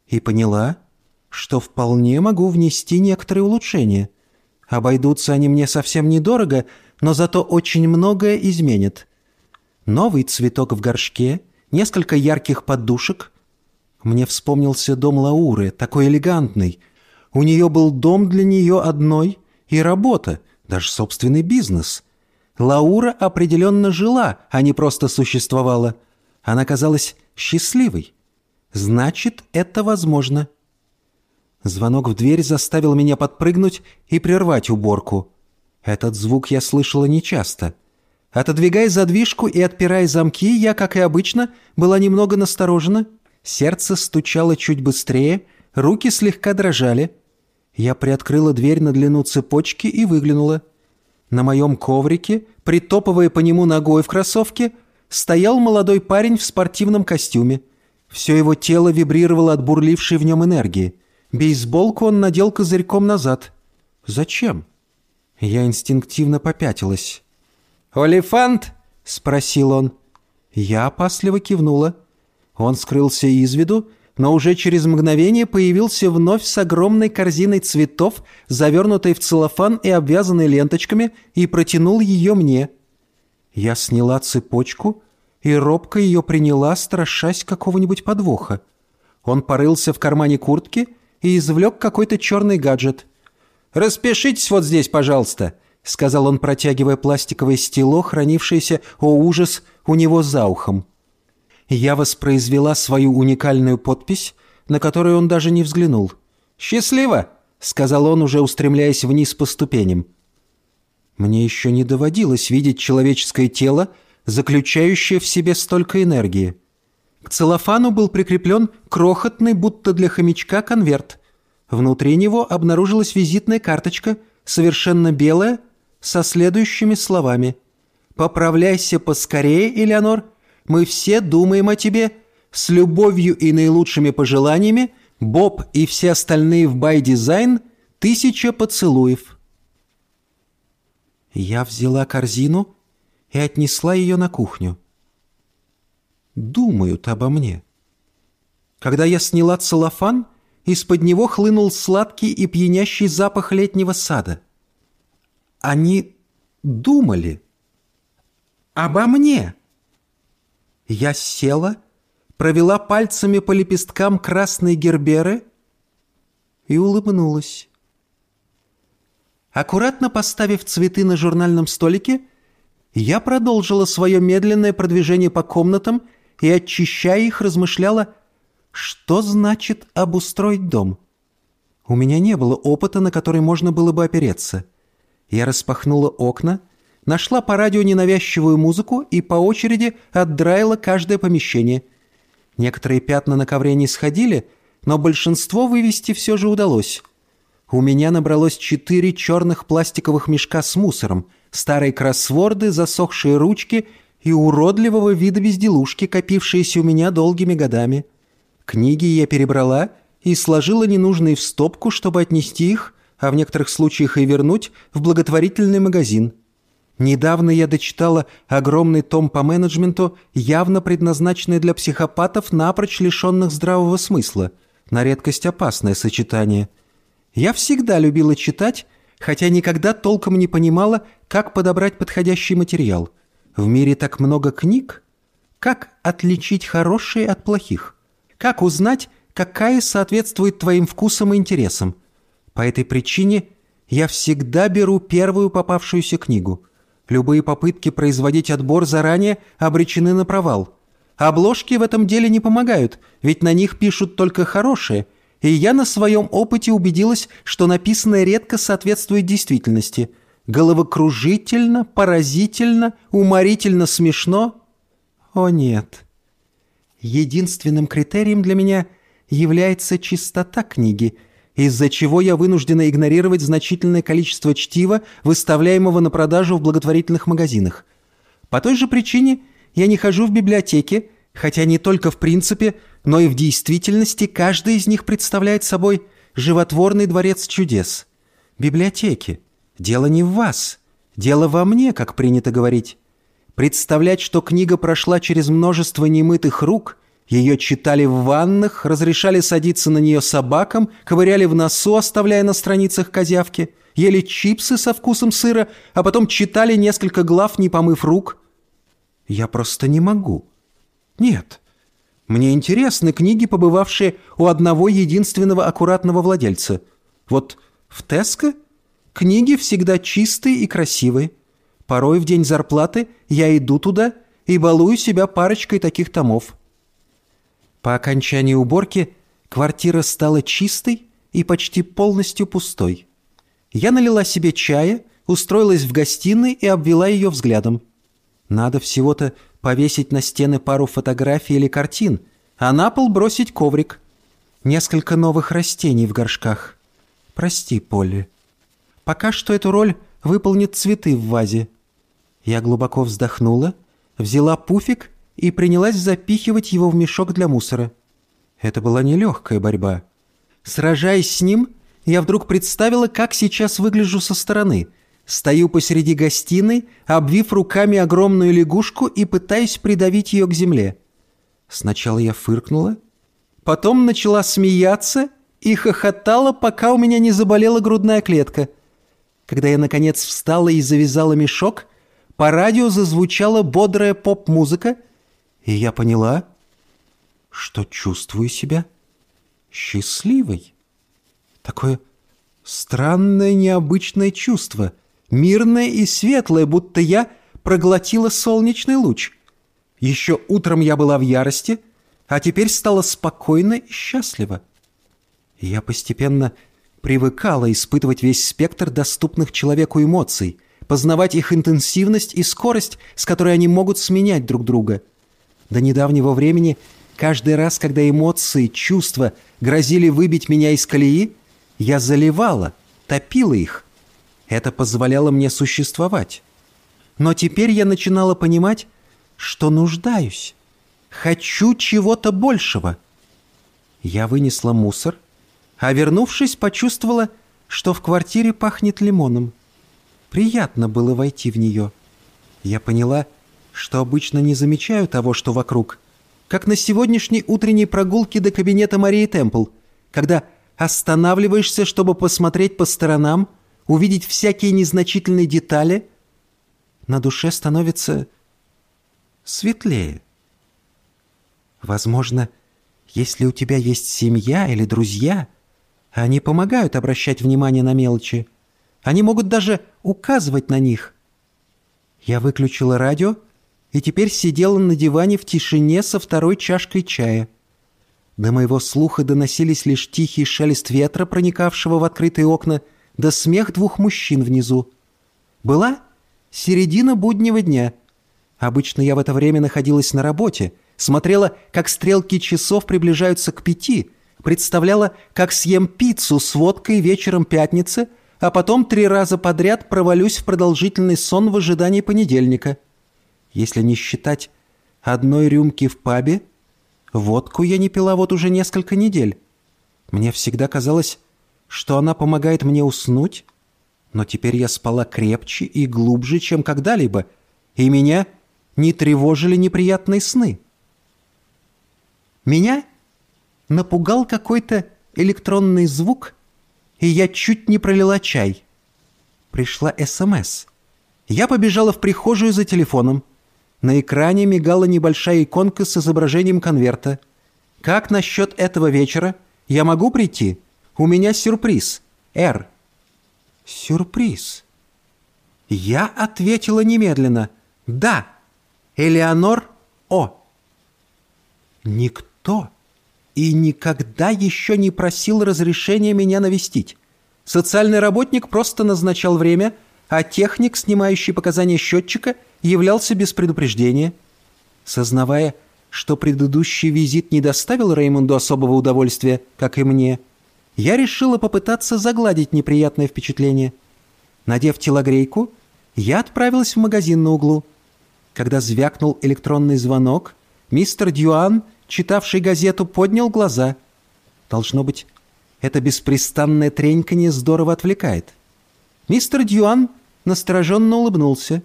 и поняла, что вполне могу внести некоторые улучшения. Обойдутся они мне совсем недорого, но зато очень многое изменят. Новый цветок в горшке, несколько ярких подушек, мне вспомнился дом Лауры, такой элегантный. У нее был дом для нее одной и работа, даже собственный бизнес. Лаура определенно жила, а не просто существовала. Она казалась счастливой. Значит, это возможно. Звонок в дверь заставил меня подпрыгнуть и прервать уборку. Этот звук я слышала нечасто. Отодвигая задвижку и отпирая замки, я, как и обычно, была немного насторожена — Сердце стучало чуть быстрее, руки слегка дрожали. Я приоткрыла дверь на длину цепочки и выглянула. На моем коврике, притопывая по нему ногой в кроссовке, стоял молодой парень в спортивном костюме. Все его тело вибрировало от бурлившей в нем энергии. Бейсболку он надел козырьком назад. «Зачем?» Я инстинктивно попятилась. «Олифант?» — спросил он. Я опасливо кивнула. Он скрылся из виду, но уже через мгновение появился вновь с огромной корзиной цветов, завернутой в целлофан и обвязанной ленточками, и протянул ее мне. Я сняла цепочку и робко ее приняла, страшась какого-нибудь подвоха. Он порылся в кармане куртки и извлек какой-то черный гаджет. «Распишитесь вот здесь, пожалуйста», — сказал он, протягивая пластиковое стело, хранившееся, о ужас, у него за ухом я воспроизвела свою уникальную подпись, на которую он даже не взглянул. «Счастливо!» — сказал он, уже устремляясь вниз по ступеням. Мне еще не доводилось видеть человеческое тело, заключающее в себе столько энергии. К целлофану был прикреплен крохотный, будто для хомячка, конверт. Внутри него обнаружилась визитная карточка, совершенно белая, со следующими словами. «Поправляйся поскорее, Элеонор, мы все думаем о тебе. С любовью и наилучшими пожеланиями Боб и все остальные в Бай Дизайн тысяча поцелуев». Я взяла корзину и отнесла ее на кухню. Думают обо мне. Когда я сняла целлофан, из-под него хлынул сладкий и пьянящий запах летнего сада. Они думали обо мне. Я села, провела пальцами по лепесткам красной герберы и улыбнулась. Аккуратно поставив цветы на журнальном столике, я продолжила свое медленное продвижение по комнатам и, очищая их, размышляла, что значит обустроить дом. У меня не было опыта, на который можно было бы опереться. Я распахнула окна, нашла по радио ненавязчивую музыку и по очереди отдраила каждое помещение. Некоторые пятна на ковре не сходили, но большинство вывести все же удалось. У меня набралось четыре черных пластиковых мешка с мусором, старые кроссворды, засохшие ручки и уродливого вида безделушки, копившиеся у меня долгими годами. Книги я перебрала и сложила ненужные в стопку, чтобы отнести их, а в некоторых случаях и вернуть, в благотворительный магазин. Недавно я дочитала огромный том по менеджменту, явно предназначенный для психопатов, напрочь лишенных здравого смысла. На редкость опасное сочетание – я всегда любила читать, хотя никогда толком не понимала, как подобрать подходящий материал. В мире так много книг. Как отличить хорошие от плохих? Как узнать, какая соответствует твоим вкусам и интересам? По этой причине я всегда беру первую попавшуюся книгу. Любые попытки производить отбор заранее обречены на провал. Обложки в этом деле не помогают, ведь на них пишут только хорошие – и я на своем опыте убедилась, что написанное редко соответствует действительности. Головокружительно, поразительно, уморительно смешно. О нет. Единственным критерием для меня является чистота книги, из-за чего я вынуждена игнорировать значительное количество чтива, выставляемого на продажу в благотворительных магазинах. По той же причине я не хожу в библиотеки, хотя не только в принципе, но и в действительности каждый из них представляет собой животворный дворец чудес. Библиотеки. Дело не в вас. Дело во мне, как принято говорить. Представлять, что книга прошла через множество немытых рук, ее читали в ваннах, разрешали садиться на нее собакам, ковыряли в носу, оставляя на страницах козявки, ели чипсы со вкусом сыра, а потом читали несколько глав, не помыв рук. Я просто не могу. Нет. Мне интересны книги, побывавшие у одного единственного аккуратного владельца. Вот в Теско книги всегда чистые и красивые. Порой в день зарплаты я иду туда и балую себя парочкой таких томов. По окончании уборки квартира стала чистой и почти полностью пустой. Я налила себе чая, устроилась в гостиной и обвела ее взглядом. Надо всего-то повесить на стены пару фотографий или картин, а на пол бросить коврик. Несколько новых растений в горшках. Прости, Полли. Пока что эту роль выполнит цветы в вазе. Я глубоко вздохнула, взяла пуфик и принялась запихивать его в мешок для мусора. Это была нелегкая борьба. Сражаясь с ним, я вдруг представила, как сейчас выгляжу со стороны — Стою посреди гостиной, обвив руками огромную лягушку и пытаюсь придавить ее к земле. Сначала я фыркнула, потом начала смеяться и хохотала, пока у меня не заболела грудная клетка. Когда я, наконец, встала и завязала мешок, по радио зазвучала бодрая поп-музыка, и я поняла, что чувствую себя счастливой. Такое странное необычное чувство — мирное и светлое, будто я проглотила солнечный луч. Еще утром я была в ярости, а теперь стала спокойна и счастлива. Я постепенно привыкала испытывать весь спектр доступных человеку эмоций, познавать их интенсивность и скорость, с которой они могут сменять друг друга. До недавнего времени каждый раз, когда эмоции, чувства грозили выбить меня из колеи, я заливала, топила их – это позволяло мне существовать. Но теперь я начинала понимать, что нуждаюсь. Хочу чего-то большего. Я вынесла мусор, а вернувшись, почувствовала, что в квартире пахнет лимоном. Приятно было войти в нее. Я поняла, что обычно не замечаю того, что вокруг, как на сегодняшней утренней прогулке до кабинета Марии Темпл, когда останавливаешься, чтобы посмотреть по сторонам, увидеть всякие незначительные детали, на душе становится светлее. Возможно, если у тебя есть семья или друзья, они помогают обращать внимание на мелочи. Они могут даже указывать на них. Я выключила радио и теперь сидела на диване в тишине со второй чашкой чая. До моего слуха доносились лишь тихий шелест ветра, проникавшего в открытые окна, да смех двух мужчин внизу. Была середина буднего дня. Обычно я в это время находилась на работе, смотрела, как стрелки часов приближаются к пяти, представляла, как съем пиццу с водкой вечером пятницы, а потом три раза подряд провалюсь в продолжительный сон в ожидании понедельника. Если не считать одной рюмки в пабе, водку я не пила вот уже несколько недель. Мне всегда казалось, что она помогает мне уснуть, но теперь я спала крепче и глубже, чем когда-либо, и меня не тревожили неприятные сны. Меня напугал какой-то электронный звук, и я чуть не пролила чай. Пришла СМС. Я побежала в прихожую за телефоном. На экране мигала небольшая иконка с изображением конверта. «Как насчет этого вечера? Я могу прийти? У меня сюрприз. Р». «Сюрприз?» Я ответила немедленно. «Да, Элеонор О». Никто и никогда еще не просил разрешения меня навестить. Социальный работник просто назначал время, а техник, снимающий показания счетчика, являлся без предупреждения. Сознавая, что предыдущий визит не доставил Реймонду особого удовольствия, как и мне, я решила попытаться загладить неприятное впечатление. Надев телогрейку, я отправилась в магазин на углу. Когда звякнул электронный звонок, мистер Дюан читавший газету, поднял глаза. Должно быть, это беспрестанное треньканье здорово отвлекает. Мистер Дюан настороженно улыбнулся.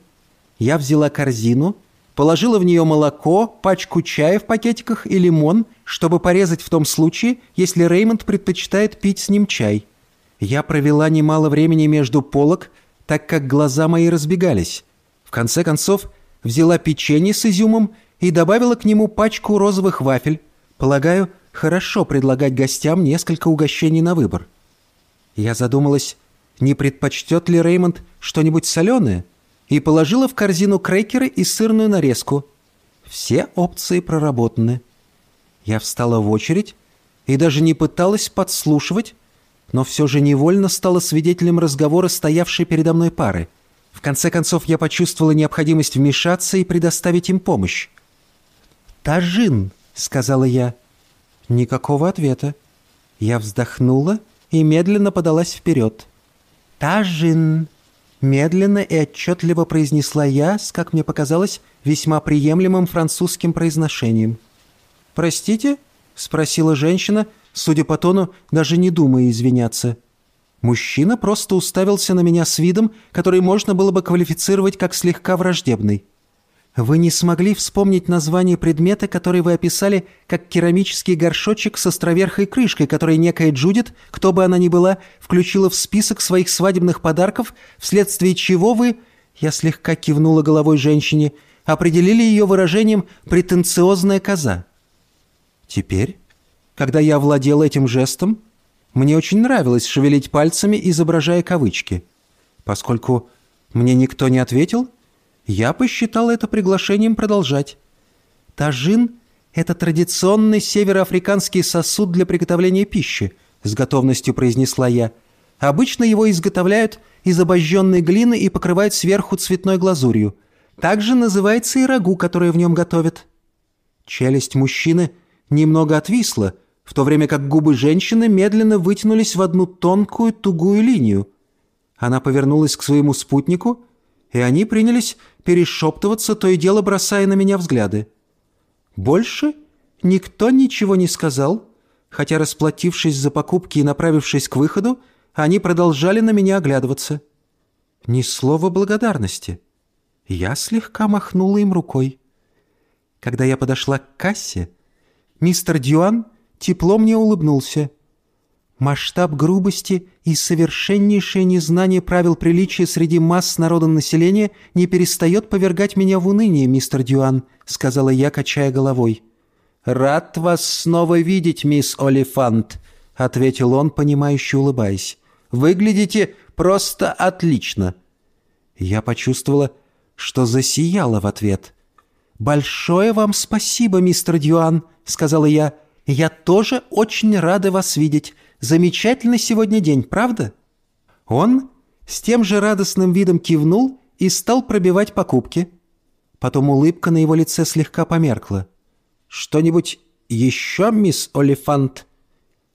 Я взяла корзину, положила в нее молоко, пачку чая в пакетиках и лимон, чтобы порезать в том случае, если Реймонд предпочитает пить с ним чай. Я провела немало времени между полок, так как глаза мои разбегались. В конце концов, взяла печенье с изюмом и добавила к нему пачку розовых вафель. Полагаю, хорошо предлагать гостям несколько угощений на выбор. Я задумалась, не предпочтет ли Реймонд что-нибудь соленое, и положила в корзину крекеры и сырную нарезку. Все опции проработаны. Я встала в очередь и даже не пыталась подслушивать, но все же невольно стала свидетелем разговора стоявшей передо мной пары. В конце концов, я почувствовала необходимость вмешаться и предоставить им помощь. «Тажин», — сказала я. Никакого ответа. Я вздохнула и медленно подалась вперед. «Тажин», — медленно и отчетливо произнесла я с, как мне показалось, весьма приемлемым французским произношением. «Простите?» — спросила женщина, судя по тону, даже не думая извиняться. Мужчина просто уставился на меня с видом, который можно было бы квалифицировать как слегка враждебный. Вы не смогли вспомнить название предмета, который вы описали как керамический горшочек с островерхой крышкой, который некая Джудит, кто бы она ни была, включила в список своих свадебных подарков, вследствие чего вы, я слегка кивнула головой женщине, определили ее выражением «претенциозная коза». Теперь, когда я овладела этим жестом, мне очень нравилось шевелить пальцами, изображая кавычки. Поскольку мне никто не ответил, я посчитал это приглашением продолжать. Тажин – это традиционный североафриканский сосуд для приготовления пищи, с готовностью произнесла я. Обычно его изготовляют из обожженной глины и покрывают сверху цветной глазурью. Также называется и рагу, которое в нем готовят. Челюсть мужчины немного отвисла, в то время как губы женщины медленно вытянулись в одну тонкую тугую линию. Она повернулась к своему спутнику, и они принялись перешептываться, то и дело бросая на меня взгляды. Больше никто ничего не сказал, хотя, расплатившись за покупки и направившись к выходу, они продолжали на меня оглядываться. Ни слова благодарности. Я слегка махнула им рукой. Когда я подошла к кассе, мистер Дюан тепло мне улыбнулся. Масштаб грубости и совершеннейшее незнание правил приличия среди масс народа населения не перестает повергать меня в уныние, мистер Дюан», — сказала я, качая головой. «Рад вас снова видеть, мисс Олифант», — ответил он, понимающе улыбаясь. «Выглядите просто отлично». Я почувствовала, что засияла в ответ. «Большое вам спасибо, мистер Дюан», — сказала я. «Я тоже очень рада вас видеть. Замечательный сегодня день, правда?» Он с тем же радостным видом кивнул и стал пробивать покупки. Потом улыбка на его лице слегка померкла. «Что-нибудь еще, мисс Олифант?»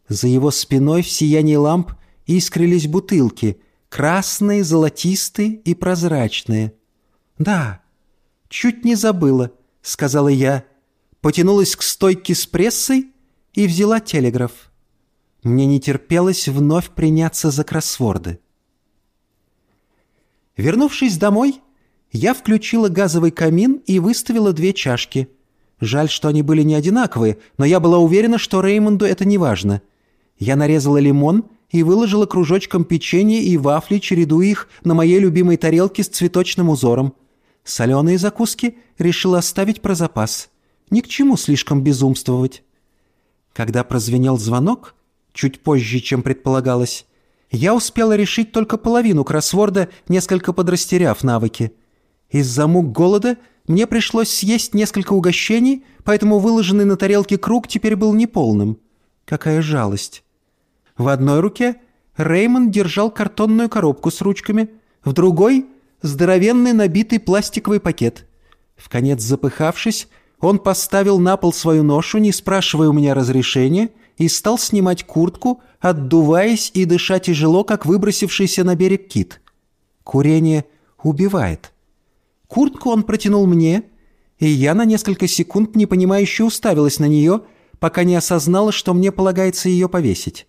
За его спиной в сиянии ламп искрились бутылки, красные, золотистые и прозрачные. «Да, чуть не забыла», — сказала я. Потянулась к стойке с прессой и взяла телеграф. Мне не терпелось вновь приняться за кроссворды. Вернувшись домой, я включила газовый камин и выставила две чашки. Жаль, что они были не одинаковые, но я была уверена, что Реймонду это не важно. Я нарезала лимон и выложила кружочком печенье и вафли, чередуя их на моей любимой тарелке с цветочным узором. Соленые закуски решила оставить про запас. Ни к чему слишком безумствовать. Когда прозвенел звонок, чуть позже, чем предполагалось, я успела решить только половину кроссворда, несколько подрастеряв навыки. Из-за мук голода мне пришлось съесть несколько угощений, поэтому выложенный на тарелке круг теперь был неполным. Какая жалость. В одной руке Реймонд держал картонную коробку с ручками, в другой — здоровенный набитый пластиковый пакет. В конец запыхавшись, он поставил на пол свою ношу, не спрашивая у меня разрешения — и стал снимать куртку, отдуваясь и дыша тяжело, как выбросившийся на берег кит. Курение убивает. Куртку он протянул мне, и я на несколько секунд непонимающе уставилась на нее, пока не осознала, что мне полагается ее повесить.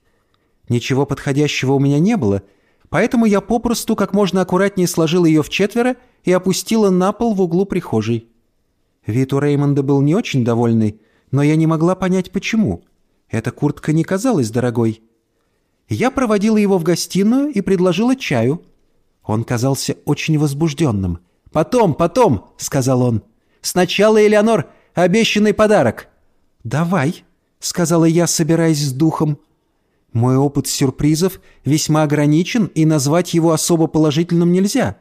Ничего подходящего у меня не было, поэтому я попросту как можно аккуратнее сложила ее в четверо и опустила на пол в углу прихожей. Вид у Реймонда был не очень довольный, но я не могла понять, почему. Эта куртка не казалась дорогой. Я проводила его в гостиную и предложила чаю. Он казался очень возбужденным. «Потом, потом!» — сказал он. «Сначала, Элеонор, обещанный подарок!» «Давай!» — сказала я, собираясь с духом. Мой опыт сюрпризов весьма ограничен, и назвать его особо положительным нельзя.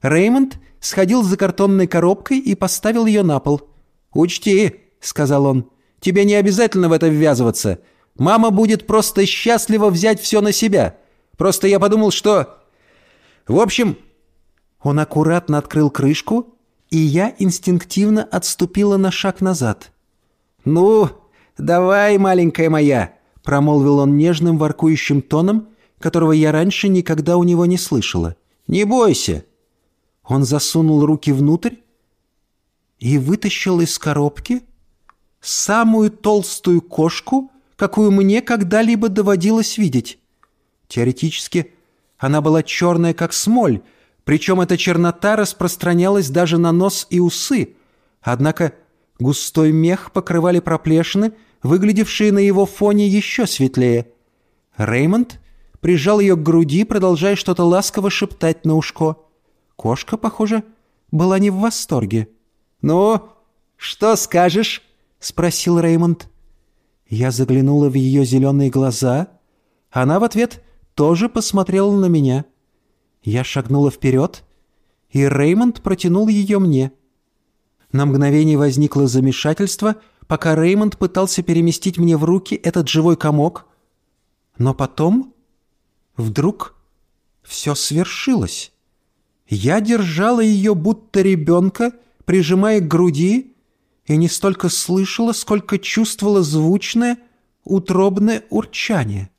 Реймонд сходил за картонной коробкой и поставил ее на пол. «Учти», — сказал он, Тебе не обязательно в это ввязываться. Мама будет просто счастлива взять все на себя. Просто я подумал, что... В общем...» Он аккуратно открыл крышку, и я инстинктивно отступила на шаг назад. «Ну, давай, маленькая моя», — промолвил он нежным воркующим тоном, которого я раньше никогда у него не слышала. «Не бойся». Он засунул руки внутрь и вытащил из коробки самую толстую кошку, какую мне когда-либо доводилось видеть. Теоретически, она была черная, как смоль, причем эта чернота распространялась даже на нос и усы, однако густой мех покрывали проплешины, выглядевшие на его фоне еще светлее. Реймонд прижал ее к груди, продолжая что-то ласково шептать на ушко. Кошка, похоже, была не в восторге. «Ну, что скажешь?» Спросил Реймонд. Я заглянула в ее зеленые глаза. Она в ответ тоже посмотрела на меня. Я шагнула вперед, и Реймонд протянул ее мне. На мгновение возникло замешательство, пока Реймонд пытался переместить мне в руки этот живой комок. Но потом вдруг все свершилось. Я держала ее будто ребенка, прижимая к груди, и не столько слышала, сколько чувствовала звучное, утробное урчание.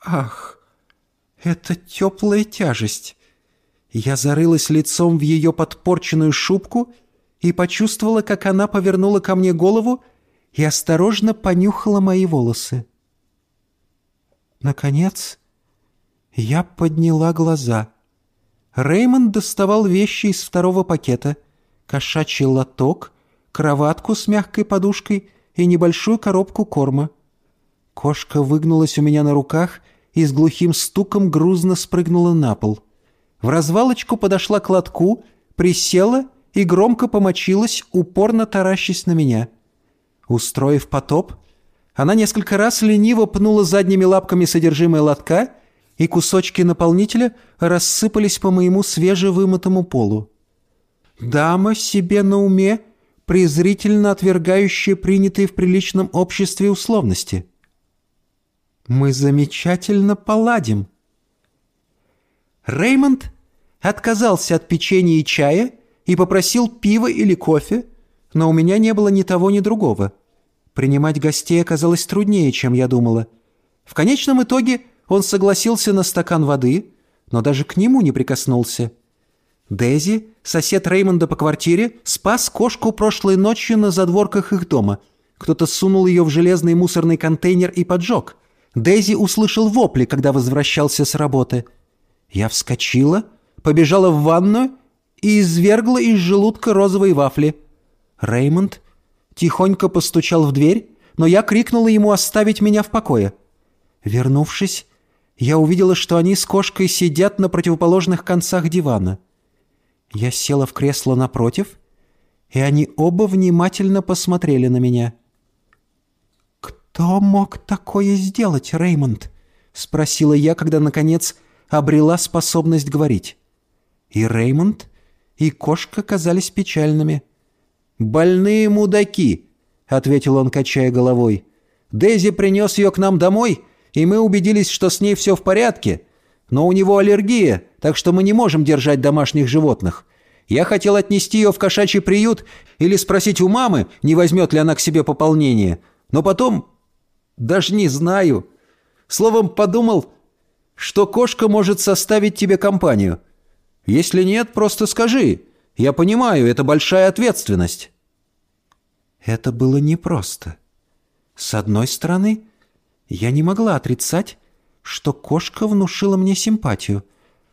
Ах, это теплая тяжесть. Я зарылась лицом в ее подпорченную шубку и почувствовала, как она повернула ко мне голову и осторожно понюхала мои волосы. Наконец, я подняла глаза. Реймонд доставал вещи из второго пакета, кошачий лоток — кроватку с мягкой подушкой и небольшую коробку корма. Кошка выгнулась у меня на руках и с глухим стуком грузно спрыгнула на пол. В развалочку подошла к лотку, присела и громко помочилась, упорно таращась на меня. Устроив потоп, она несколько раз лениво пнула задними лапками содержимое лотка, и кусочки наполнителя рассыпались по моему свежевымытому полу. Дама себе на уме, презрительно отвергающая принятые в приличном обществе условности. Мы замечательно поладим. Реймонд отказался от печенья и чая и попросил пива или кофе, но у меня не было ни того, ни другого. Принимать гостей оказалось труднее, чем я думала. В конечном итоге он согласился на стакан воды, но даже к нему не прикоснулся. Дейзи, сосед Реймонда по квартире, спас кошку прошлой ночью на задворках их дома. Кто-то сунул ее в железный мусорный контейнер и поджег. Дейзи услышал вопли, когда возвращался с работы. Я вскочила, побежала в ванную и извергла из желудка розовые вафли. Реймонд тихонько постучал в дверь, но я крикнула ему оставить меня в покое. Вернувшись, я увидела, что они с кошкой сидят на противоположных концах дивана. Я села в кресло напротив, и они оба внимательно посмотрели на меня. «Кто мог такое сделать, Реймонд?» — спросила я, когда, наконец, обрела способность говорить. И Реймонд, и кошка казались печальными — «Больные мудаки», — ответил он, качая головой. «Дейзи принес ее к нам домой, и мы убедились, что с ней все в порядке. Но у него аллергия, так что мы не можем держать домашних животных. Я хотел отнести ее в кошачий приют или спросить у мамы, не возьмет ли она к себе пополнение. Но потом... даже не знаю. Словом, подумал, что кошка может составить тебе компанию. Если нет, просто скажи». Я понимаю, это большая ответственность». Это было непросто. С одной стороны, я не могла отрицать, что кошка внушила мне симпатию.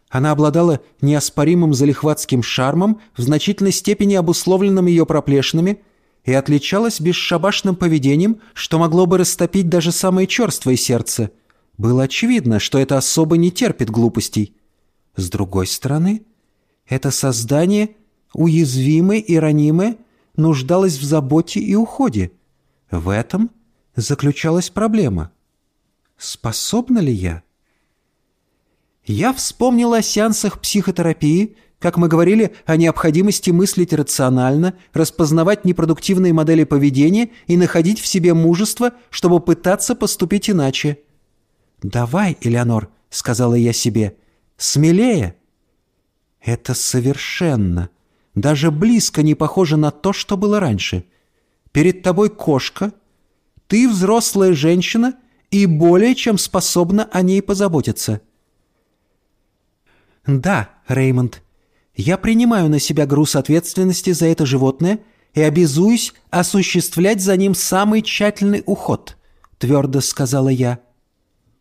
Она обладала неоспоримым залихватским шармом, в значительной степени обусловленным ее проплешинами, и отличалась бесшабашным поведением, что могло бы растопить даже самое черствое сердце. Было очевидно, что это особо не терпит глупостей. С другой стороны, это создание уязвимой и ранимой, нуждалась в заботе и уходе. В этом заключалась проблема. Способна ли я? Я вспомнила о сеансах психотерапии, как мы говорили о необходимости мыслить рационально, распознавать непродуктивные модели поведения и находить в себе мужество, чтобы пытаться поступить иначе. «Давай, Элеонор», — сказала я себе, — «смелее». Это совершенно, даже близко не похоже на то, что было раньше. Перед тобой кошка, ты взрослая женщина и более чем способна о ней позаботиться. Да, Реймонд, я принимаю на себя груз ответственности за это животное и обязуюсь осуществлять за ним самый тщательный уход, твердо сказала я.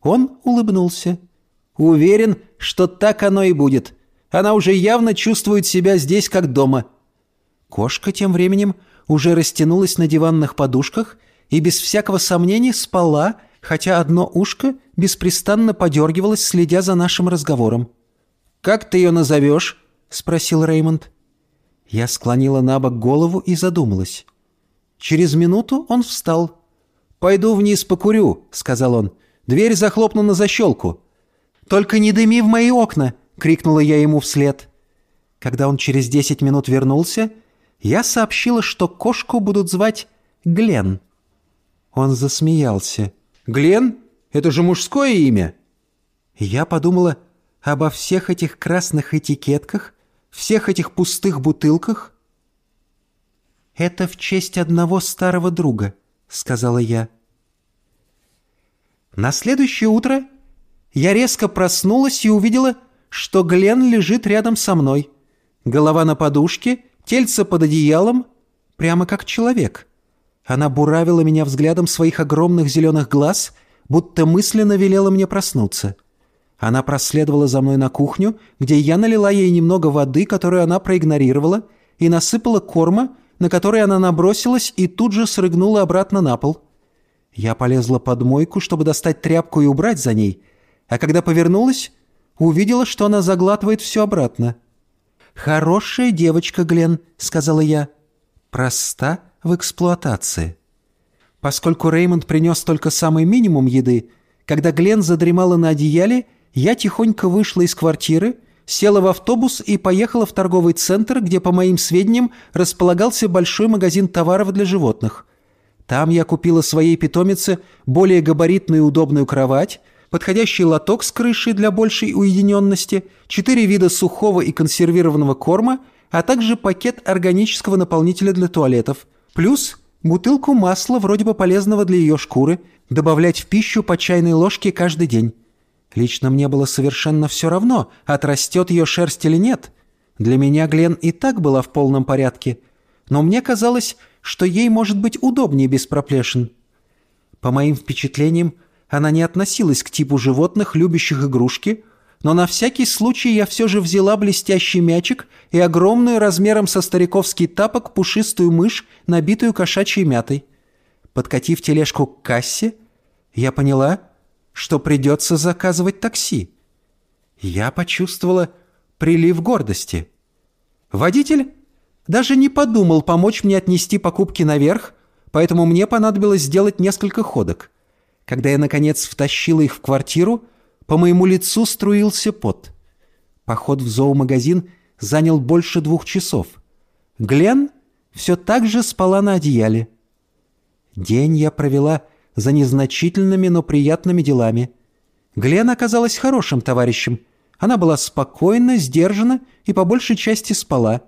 Он улыбнулся. Уверен, что так оно и будет. Она уже явно чувствует себя здесь как дома». Кошка тем временем уже растянулась на диванных подушках и без всякого сомнения спала, хотя одно ушко беспрестанно подергивалось, следя за нашим разговором. «Как ты ее назовешь?» — спросил Реймонд. Я склонила на бок голову и задумалась. Через минуту он встал. «Пойду вниз покурю», — сказал он. «Дверь захлопну на защелку». «Только не дыми в мои окна», — крикнула я ему вслед. Когда он через десять минут вернулся, я сообщила, что кошку будут звать Глен. Он засмеялся. «Глен? Это же мужское имя!» Я подумала обо всех этих красных этикетках, всех этих пустых бутылках. «Это в честь одного старого друга», — сказала я. На следующее утро я резко проснулась и увидела, что Глен лежит рядом со мной. Голова на подушке, тельце под одеялом, прямо как человек. Она буравила меня взглядом своих огромных зеленых глаз, будто мысленно велела мне проснуться. Она проследовала за мной на кухню, где я налила ей немного воды, которую она проигнорировала, и насыпала корма, на который она набросилась и тут же срыгнула обратно на пол. Я полезла под мойку, чтобы достать тряпку и убрать за ней, а когда повернулась, увидела, что она заглатывает все обратно. «Хорошая девочка, Глен», — сказала я. «Проста в эксплуатации». Поскольку Реймонд принес только самый минимум еды, когда Глен задремала на одеяле, я тихонько вышла из квартиры, села в автобус и поехала в торговый центр, где, по моим сведениям, располагался большой магазин товаров для животных. Там я купила своей питомице более габаритную и удобную кровать, подходящий лоток с крышей для большей уединенности, четыре вида сухого и консервированного корма, а также пакет органического наполнителя для туалетов, плюс бутылку масла вроде бы полезного для ее шкуры, добавлять в пищу по чайной ложке каждый день. Лично мне было совершенно все равно, отрастет ее шерсть или нет. Для меня Глен и так была в полном порядке, но мне казалось, что ей может быть удобнее без проплешин. По моим впечатлениям, она не относилась к типу животных, любящих игрушки, но на всякий случай я все же взяла блестящий мячик и огромную размером со стариковский тапок пушистую мышь, набитую кошачьей мятой. Подкатив тележку к кассе, я поняла, что придется заказывать такси. Я почувствовала прилив гордости. Водитель даже не подумал помочь мне отнести покупки наверх, поэтому мне понадобилось сделать несколько ходок. Когда я, наконец, втащила их в квартиру, по моему лицу струился пот. Поход в зоомагазин занял больше двух часов. Глен все так же спала на одеяле. День я провела за незначительными, но приятными делами. Глен оказалась хорошим товарищем. Она была спокойна, сдержана и по большей части спала.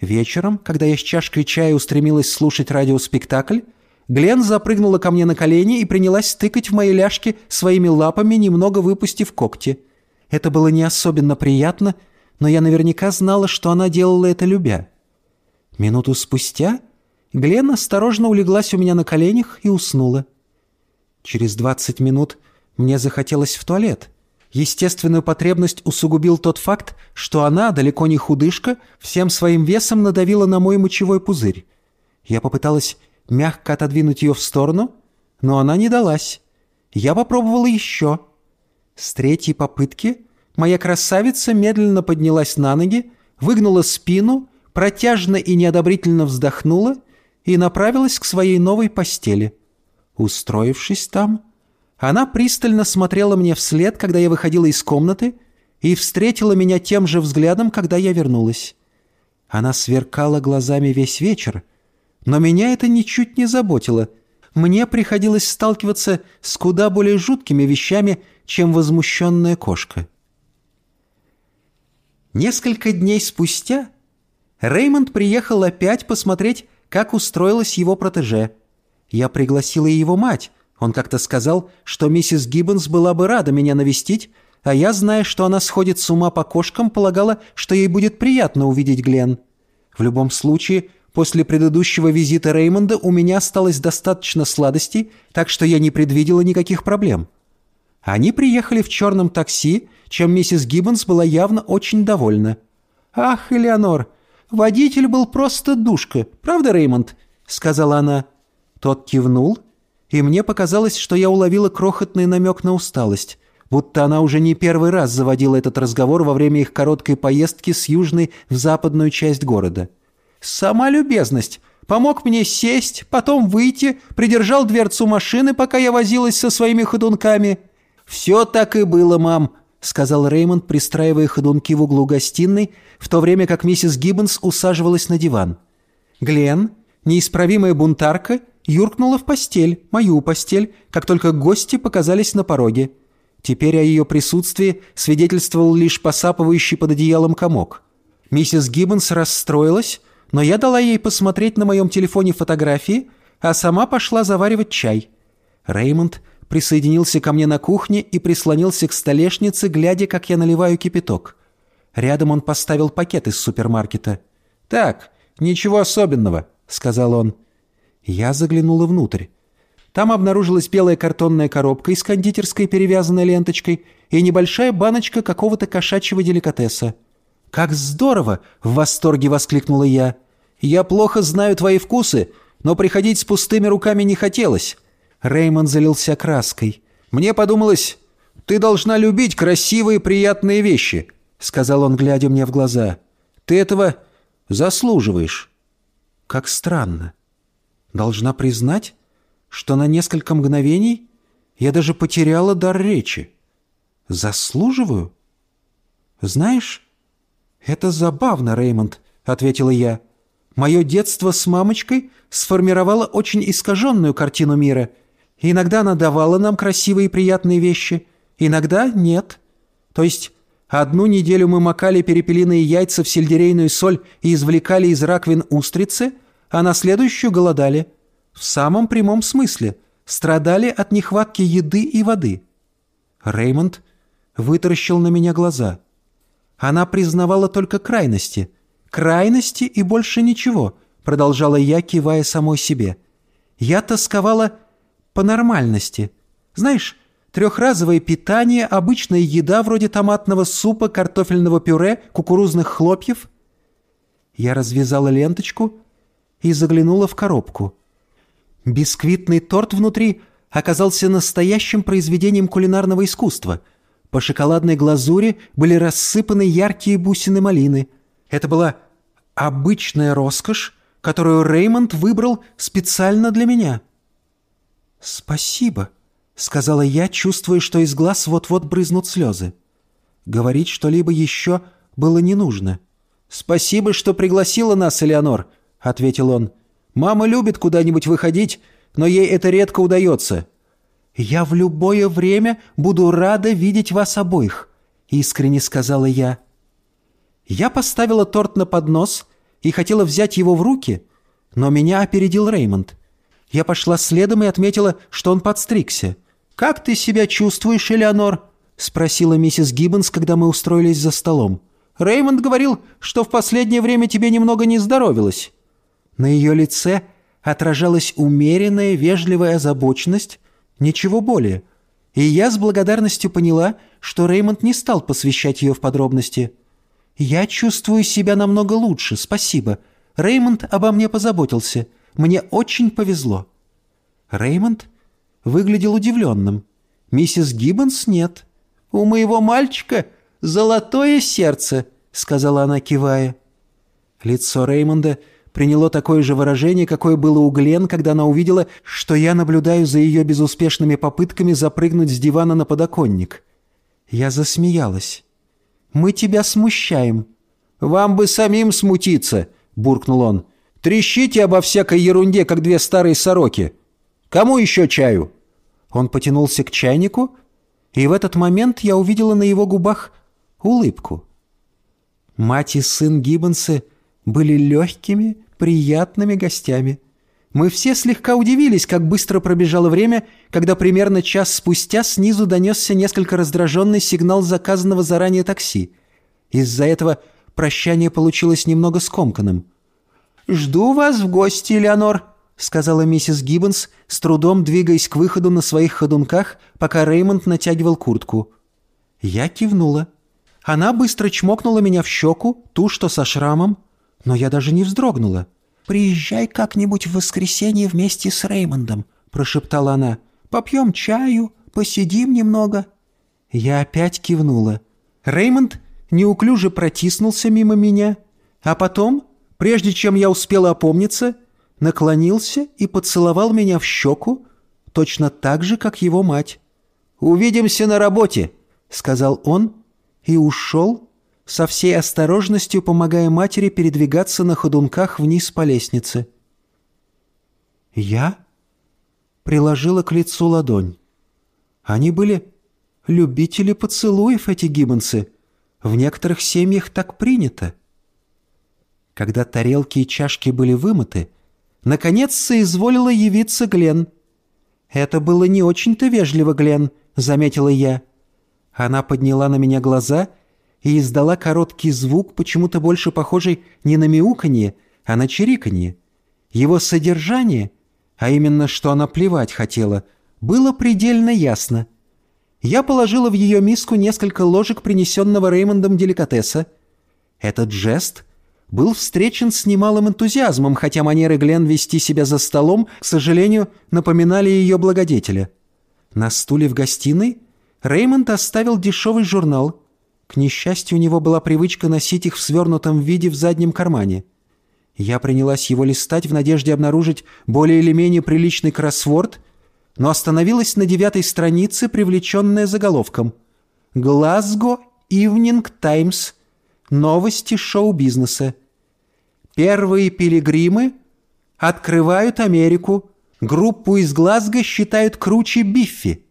Вечером, когда я с чашкой чая устремилась слушать радиоспектакль, Глен запрыгнула ко мне на колени и принялась тыкать в мои ляжки своими лапами, немного выпустив когти. Это было не особенно приятно, но я наверняка знала, что она делала это любя. Минуту спустя Глен осторожно улеглась у меня на коленях и уснула. Через двадцать минут мне захотелось в туалет. Естественную потребность усугубил тот факт, что она, далеко не худышка, всем своим весом надавила на мой мочевой пузырь. Я попыталась мягко отодвинуть ее в сторону, но она не далась. Я попробовала еще. С третьей попытки моя красавица медленно поднялась на ноги, выгнула спину, протяжно и неодобрительно вздохнула и направилась к своей новой постели. Устроившись там, она пристально смотрела мне вслед, когда я выходила из комнаты, и встретила меня тем же взглядом, когда я вернулась. Она сверкала глазами весь вечер, но меня это ничуть не заботило. Мне приходилось сталкиваться с куда более жуткими вещами, чем возмущенная кошка. Несколько дней спустя Реймонд приехал опять посмотреть, как устроилась его протеже. Я пригласила его мать. Он как-то сказал, что миссис Гиббонс была бы рада меня навестить, а я, зная, что она сходит с ума по кошкам, полагала, что ей будет приятно увидеть Глен. В любом случае, После предыдущего визита Реймонда у меня осталось достаточно сладостей, так что я не предвидела никаких проблем. Они приехали в черном такси, чем миссис Гиббонс была явно очень довольна. «Ах, Элеонор, водитель был просто душка, правда, Реймонд?» — сказала она. Тот кивнул, и мне показалось, что я уловила крохотный намек на усталость, будто она уже не первый раз заводила этот разговор во время их короткой поездки с южной в западную часть города. «Сама любезность. Помог мне сесть, потом выйти, придержал дверцу машины, пока я возилась со своими ходунками». «Все так и было, мам», — сказал Реймонд, пристраивая ходунки в углу гостиной, в то время как миссис Гиббонс усаживалась на диван. Глен, неисправимая бунтарка, юркнула в постель, мою постель, как только гости показались на пороге. Теперь о ее присутствии свидетельствовал лишь посапывающий под одеялом комок. Миссис Гиббонс расстроилась, но я дала ей посмотреть на моем телефоне фотографии, а сама пошла заваривать чай. Реймонд присоединился ко мне на кухне и прислонился к столешнице, глядя, как я наливаю кипяток. Рядом он поставил пакет из супермаркета. «Так, ничего особенного», — сказал он. Я заглянула внутрь. Там обнаружилась белая картонная коробка из кондитерской, перевязанной ленточкой, и небольшая баночка какого-то кошачьего деликатеса. «Как здорово!» — в восторге воскликнула я. «Я плохо знаю твои вкусы, но приходить с пустыми руками не хотелось. Реймонд залился краской. «Мне подумалось, ты должна любить красивые приятные вещи», — сказал он, глядя мне в глаза. «Ты этого заслуживаешь». Как странно. Должна признать, что на несколько мгновений я даже потеряла дар речи. Заслуживаю? Знаешь, это забавно, Реймонд, — ответила я. Мое детство с мамочкой сформировало очень искаженную картину мира. Иногда она давала нам красивые и приятные вещи, иногда нет. То есть одну неделю мы макали перепелиные яйца в сельдерейную соль и извлекали из раковин устрицы, а на следующую голодали. В самом прямом смысле. Страдали от нехватки еды и воды. Реймонд вытаращил на меня глаза. Она признавала только крайности — крайности и больше ничего», — продолжала я, кивая самой себе. «Я тосковала по нормальности. Знаешь, трехразовое питание, обычная еда вроде томатного супа, картофельного пюре, кукурузных хлопьев». Я развязала ленточку и заглянула в коробку. Бисквитный торт внутри оказался настоящим произведением кулинарного искусства. По шоколадной глазури были рассыпаны яркие бусины малины — это была обычная роскошь, которую Реймонд выбрал специально для меня. «Спасибо», — сказала я, чувствуя, что из глаз вот-вот брызнут слезы. Говорить что-либо еще было не нужно. «Спасибо, что пригласила нас, Элеонор», — ответил он. «Мама любит куда-нибудь выходить, но ей это редко удается». «Я в любое время буду рада видеть вас обоих», — искренне сказала я. Я поставила торт на поднос и хотела взять его в руки, но меня опередил Реймонд. Я пошла следом и отметила, что он подстригся. «Как ты себя чувствуешь, Элеонор?» — спросила миссис Гиббонс, когда мы устроились за столом. «Реймонд говорил, что в последнее время тебе немного не здоровилось». На ее лице отражалась умеренная, вежливая озабоченность, ничего более. И я с благодарностью поняла, что Реймонд не стал посвящать ее в подробности — «Я чувствую себя намного лучше, спасибо. Реймонд обо мне позаботился. Мне очень повезло». Реймонд выглядел удивленным. «Миссис Гиббонс нет. У моего мальчика золотое сердце», — сказала она, кивая. Лицо Реймонда приняло такое же выражение, какое было у Глен, когда она увидела, что я наблюдаю за ее безуспешными попытками запрыгнуть с дивана на подоконник. Я засмеялась. Мы тебя смущаем». «Вам бы самим смутиться», — буркнул он. «Трещите обо всякой ерунде, как две старые сороки. Кому еще чаю?» Он потянулся к чайнику, и в этот момент я увидела на его губах улыбку. Мать и сын Гиббонсы были легкими, приятными гостями. Мы все слегка удивились, как быстро пробежало время, когда примерно час спустя снизу донесся несколько раздраженный сигнал заказанного заранее такси. Из-за этого прощание получилось немного скомканным. «Жду вас в гости, Леонор», — сказала миссис Гиббонс, с трудом двигаясь к выходу на своих ходунках, пока Реймонд натягивал куртку. Я кивнула. Она быстро чмокнула меня в щеку, ту, что со шрамом, но я даже не вздрогнула. «Приезжай как-нибудь в воскресенье вместе с Реймондом», — прошептала она. «Попьем чаю, посидим немного». Я опять кивнула. Реймонд неуклюже протиснулся мимо меня, а потом, прежде чем я успела опомниться, наклонился и поцеловал меня в щеку, точно так же, как его мать. «Увидимся на работе», — сказал он и ушел, со всей осторожностью помогая матери передвигаться на ходунках вниз по лестнице. Я приложила к лицу ладонь. Они были любители поцелуев, эти гиббонсы. В некоторых семьях так принято. Когда тарелки и чашки были вымыты, наконец соизволила явиться Глен. «Это было не очень-то вежливо, Глен», — заметила я. Она подняла на меня глаза и издала короткий звук, почему-то больше похожий не на мяуканье, а на чириканье. Его содержание, а именно, что она плевать хотела, было предельно ясно. Я положила в ее миску несколько ложек принесенного Реймондом деликатеса. Этот жест был встречен с немалым энтузиазмом, хотя манеры Глен вести себя за столом, к сожалению, напоминали ее благодетеля. На стуле в гостиной Реймонд оставил дешевый журнал. К несчастью, у него была привычка носить их в свернутом виде в заднем кармане. Я принялась его листать в надежде обнаружить более или менее приличный кроссворд, но остановилась на девятой странице, привлеченная заголовком «Глазго Ивнинг Таймс. Новости шоу-бизнеса. Первые пилигримы открывают Америку. Группу из Глазго считают круче Биффи.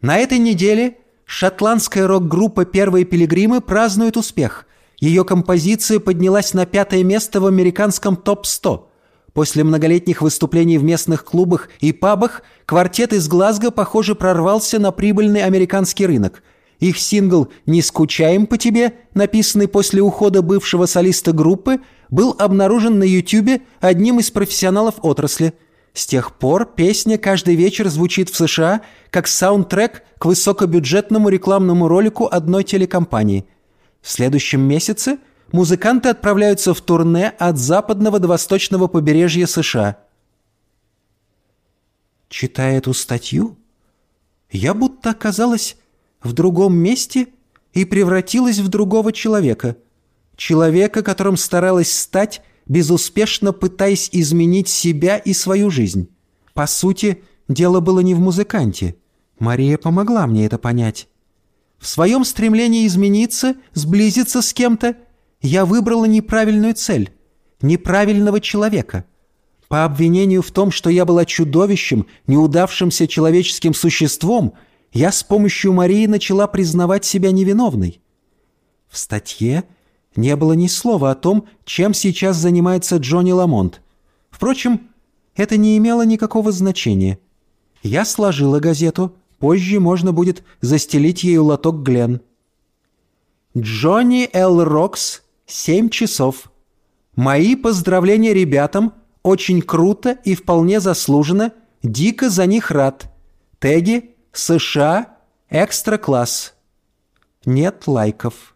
На этой неделе шотландская рок-группа «Первые пилигримы» празднует успех. Ее композиция поднялась на пятое место в американском топ-100. После многолетних выступлений в местных клубах и пабах квартет из Глазго, похоже, прорвался на прибыльный американский рынок. Их сингл «Не скучаем по тебе», написанный после ухода бывшего солиста группы, был обнаружен на Ютубе одним из профессионалов отрасли. С тех пор песня каждый вечер звучит в США как саундтрек к высокобюджетному рекламному ролику одной телекомпании – в следующем месяце музыканты отправляются в турне от западного до восточного побережья США. Читая эту статью, я будто оказалась в другом месте и превратилась в другого человека. Человека, которым старалась стать, безуспешно пытаясь изменить себя и свою жизнь. По сути, дело было не в музыканте. Мария помогла мне это понять. В своем стремлении измениться, сблизиться с кем-то, я выбрала неправильную цель, неправильного человека. По обвинению в том, что я была чудовищем, неудавшимся человеческим существом, я с помощью Марии начала признавать себя невиновной. В статье не было ни слова о том, чем сейчас занимается Джонни Ламонт. Впрочем, это не имело никакого значения. Я сложила газету, Позже можно будет застелить ею лоток Глен. Джонни Эл Рокс, 7 часов. Мои поздравления ребятам. Очень круто и вполне заслуженно. Дико за них рад. Теги, США, экстра-класс. Нет лайков.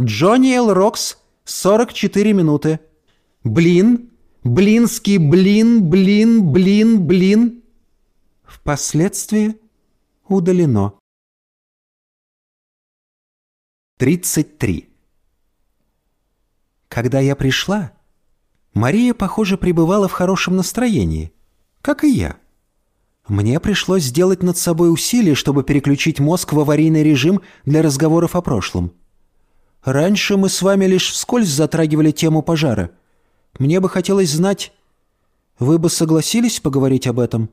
Джонни Эл Рокс, 44 минуты. Блин, блинский блин, блин, блин, блин. Впоследствии Удалено. 33. Когда я пришла, Мария, похоже, пребывала в хорошем настроении, как и я. Мне пришлось сделать над собой усилие, чтобы переключить мозг в аварийный режим для разговоров о прошлом. Раньше мы с вами лишь вскользь затрагивали тему пожара. Мне бы хотелось знать, вы бы согласились поговорить об этом?»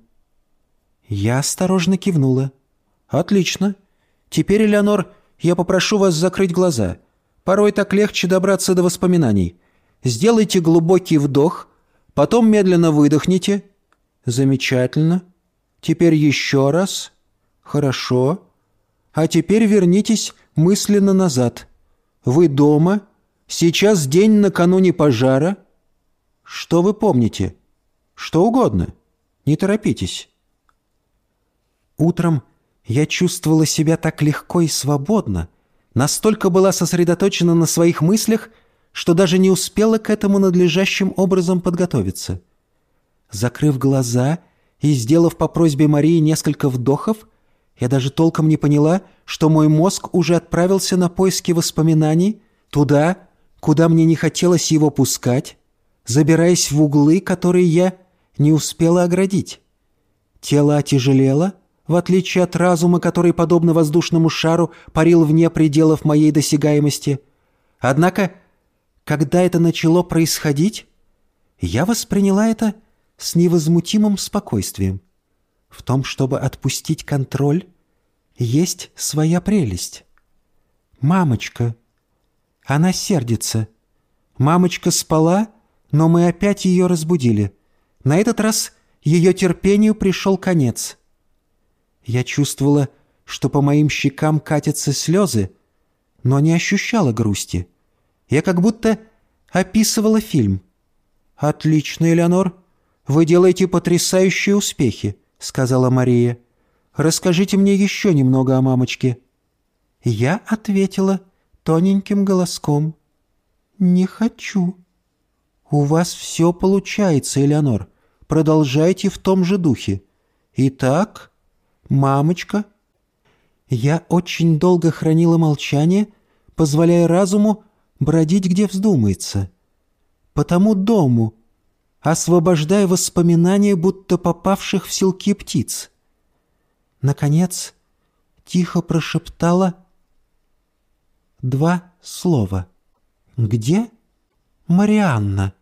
Я осторожно кивнула. «Отлично. Теперь, Элеонор, я попрошу вас закрыть глаза. Порой так легче добраться до воспоминаний. Сделайте глубокий вдох, потом медленно выдохните. Замечательно. Теперь еще раз. Хорошо. А теперь вернитесь мысленно назад. Вы дома. Сейчас день накануне пожара. Что вы помните? Что угодно. Не торопитесь». Утром я чувствовала себя так легко и свободно, настолько была сосредоточена на своих мыслях, что даже не успела к этому надлежащим образом подготовиться. Закрыв глаза и сделав по просьбе Марии несколько вдохов, я даже толком не поняла, что мой мозг уже отправился на поиски воспоминаний туда, куда мне не хотелось его пускать, забираясь в углы, которые я не успела оградить. Тело отяжелело — в отличие от разума, который, подобно воздушному шару, парил вне пределов моей досягаемости. Однако, когда это начало происходить, я восприняла это с невозмутимым спокойствием. В том, чтобы отпустить контроль, есть своя прелесть. Мамочка. Она сердится. Мамочка спала, но мы опять ее разбудили. На этот раз ее терпению пришел конец — я чувствовала, что по моим щекам катятся слезы, но не ощущала грусти. Я как будто описывала фильм. «Отлично, Элеонор. Вы делаете потрясающие успехи», — сказала Мария. «Расскажите мне еще немного о мамочке». Я ответила тоненьким голоском. «Не хочу». «У вас все получается, Элеонор. Продолжайте в том же духе. Итак, мамочка...» Я очень долго хранила молчание, позволяя разуму бродить, где вздумается. По тому дому, освобождая воспоминания, будто попавших в селки птиц. Наконец, тихо прошептала два слова. «Где Марианна?»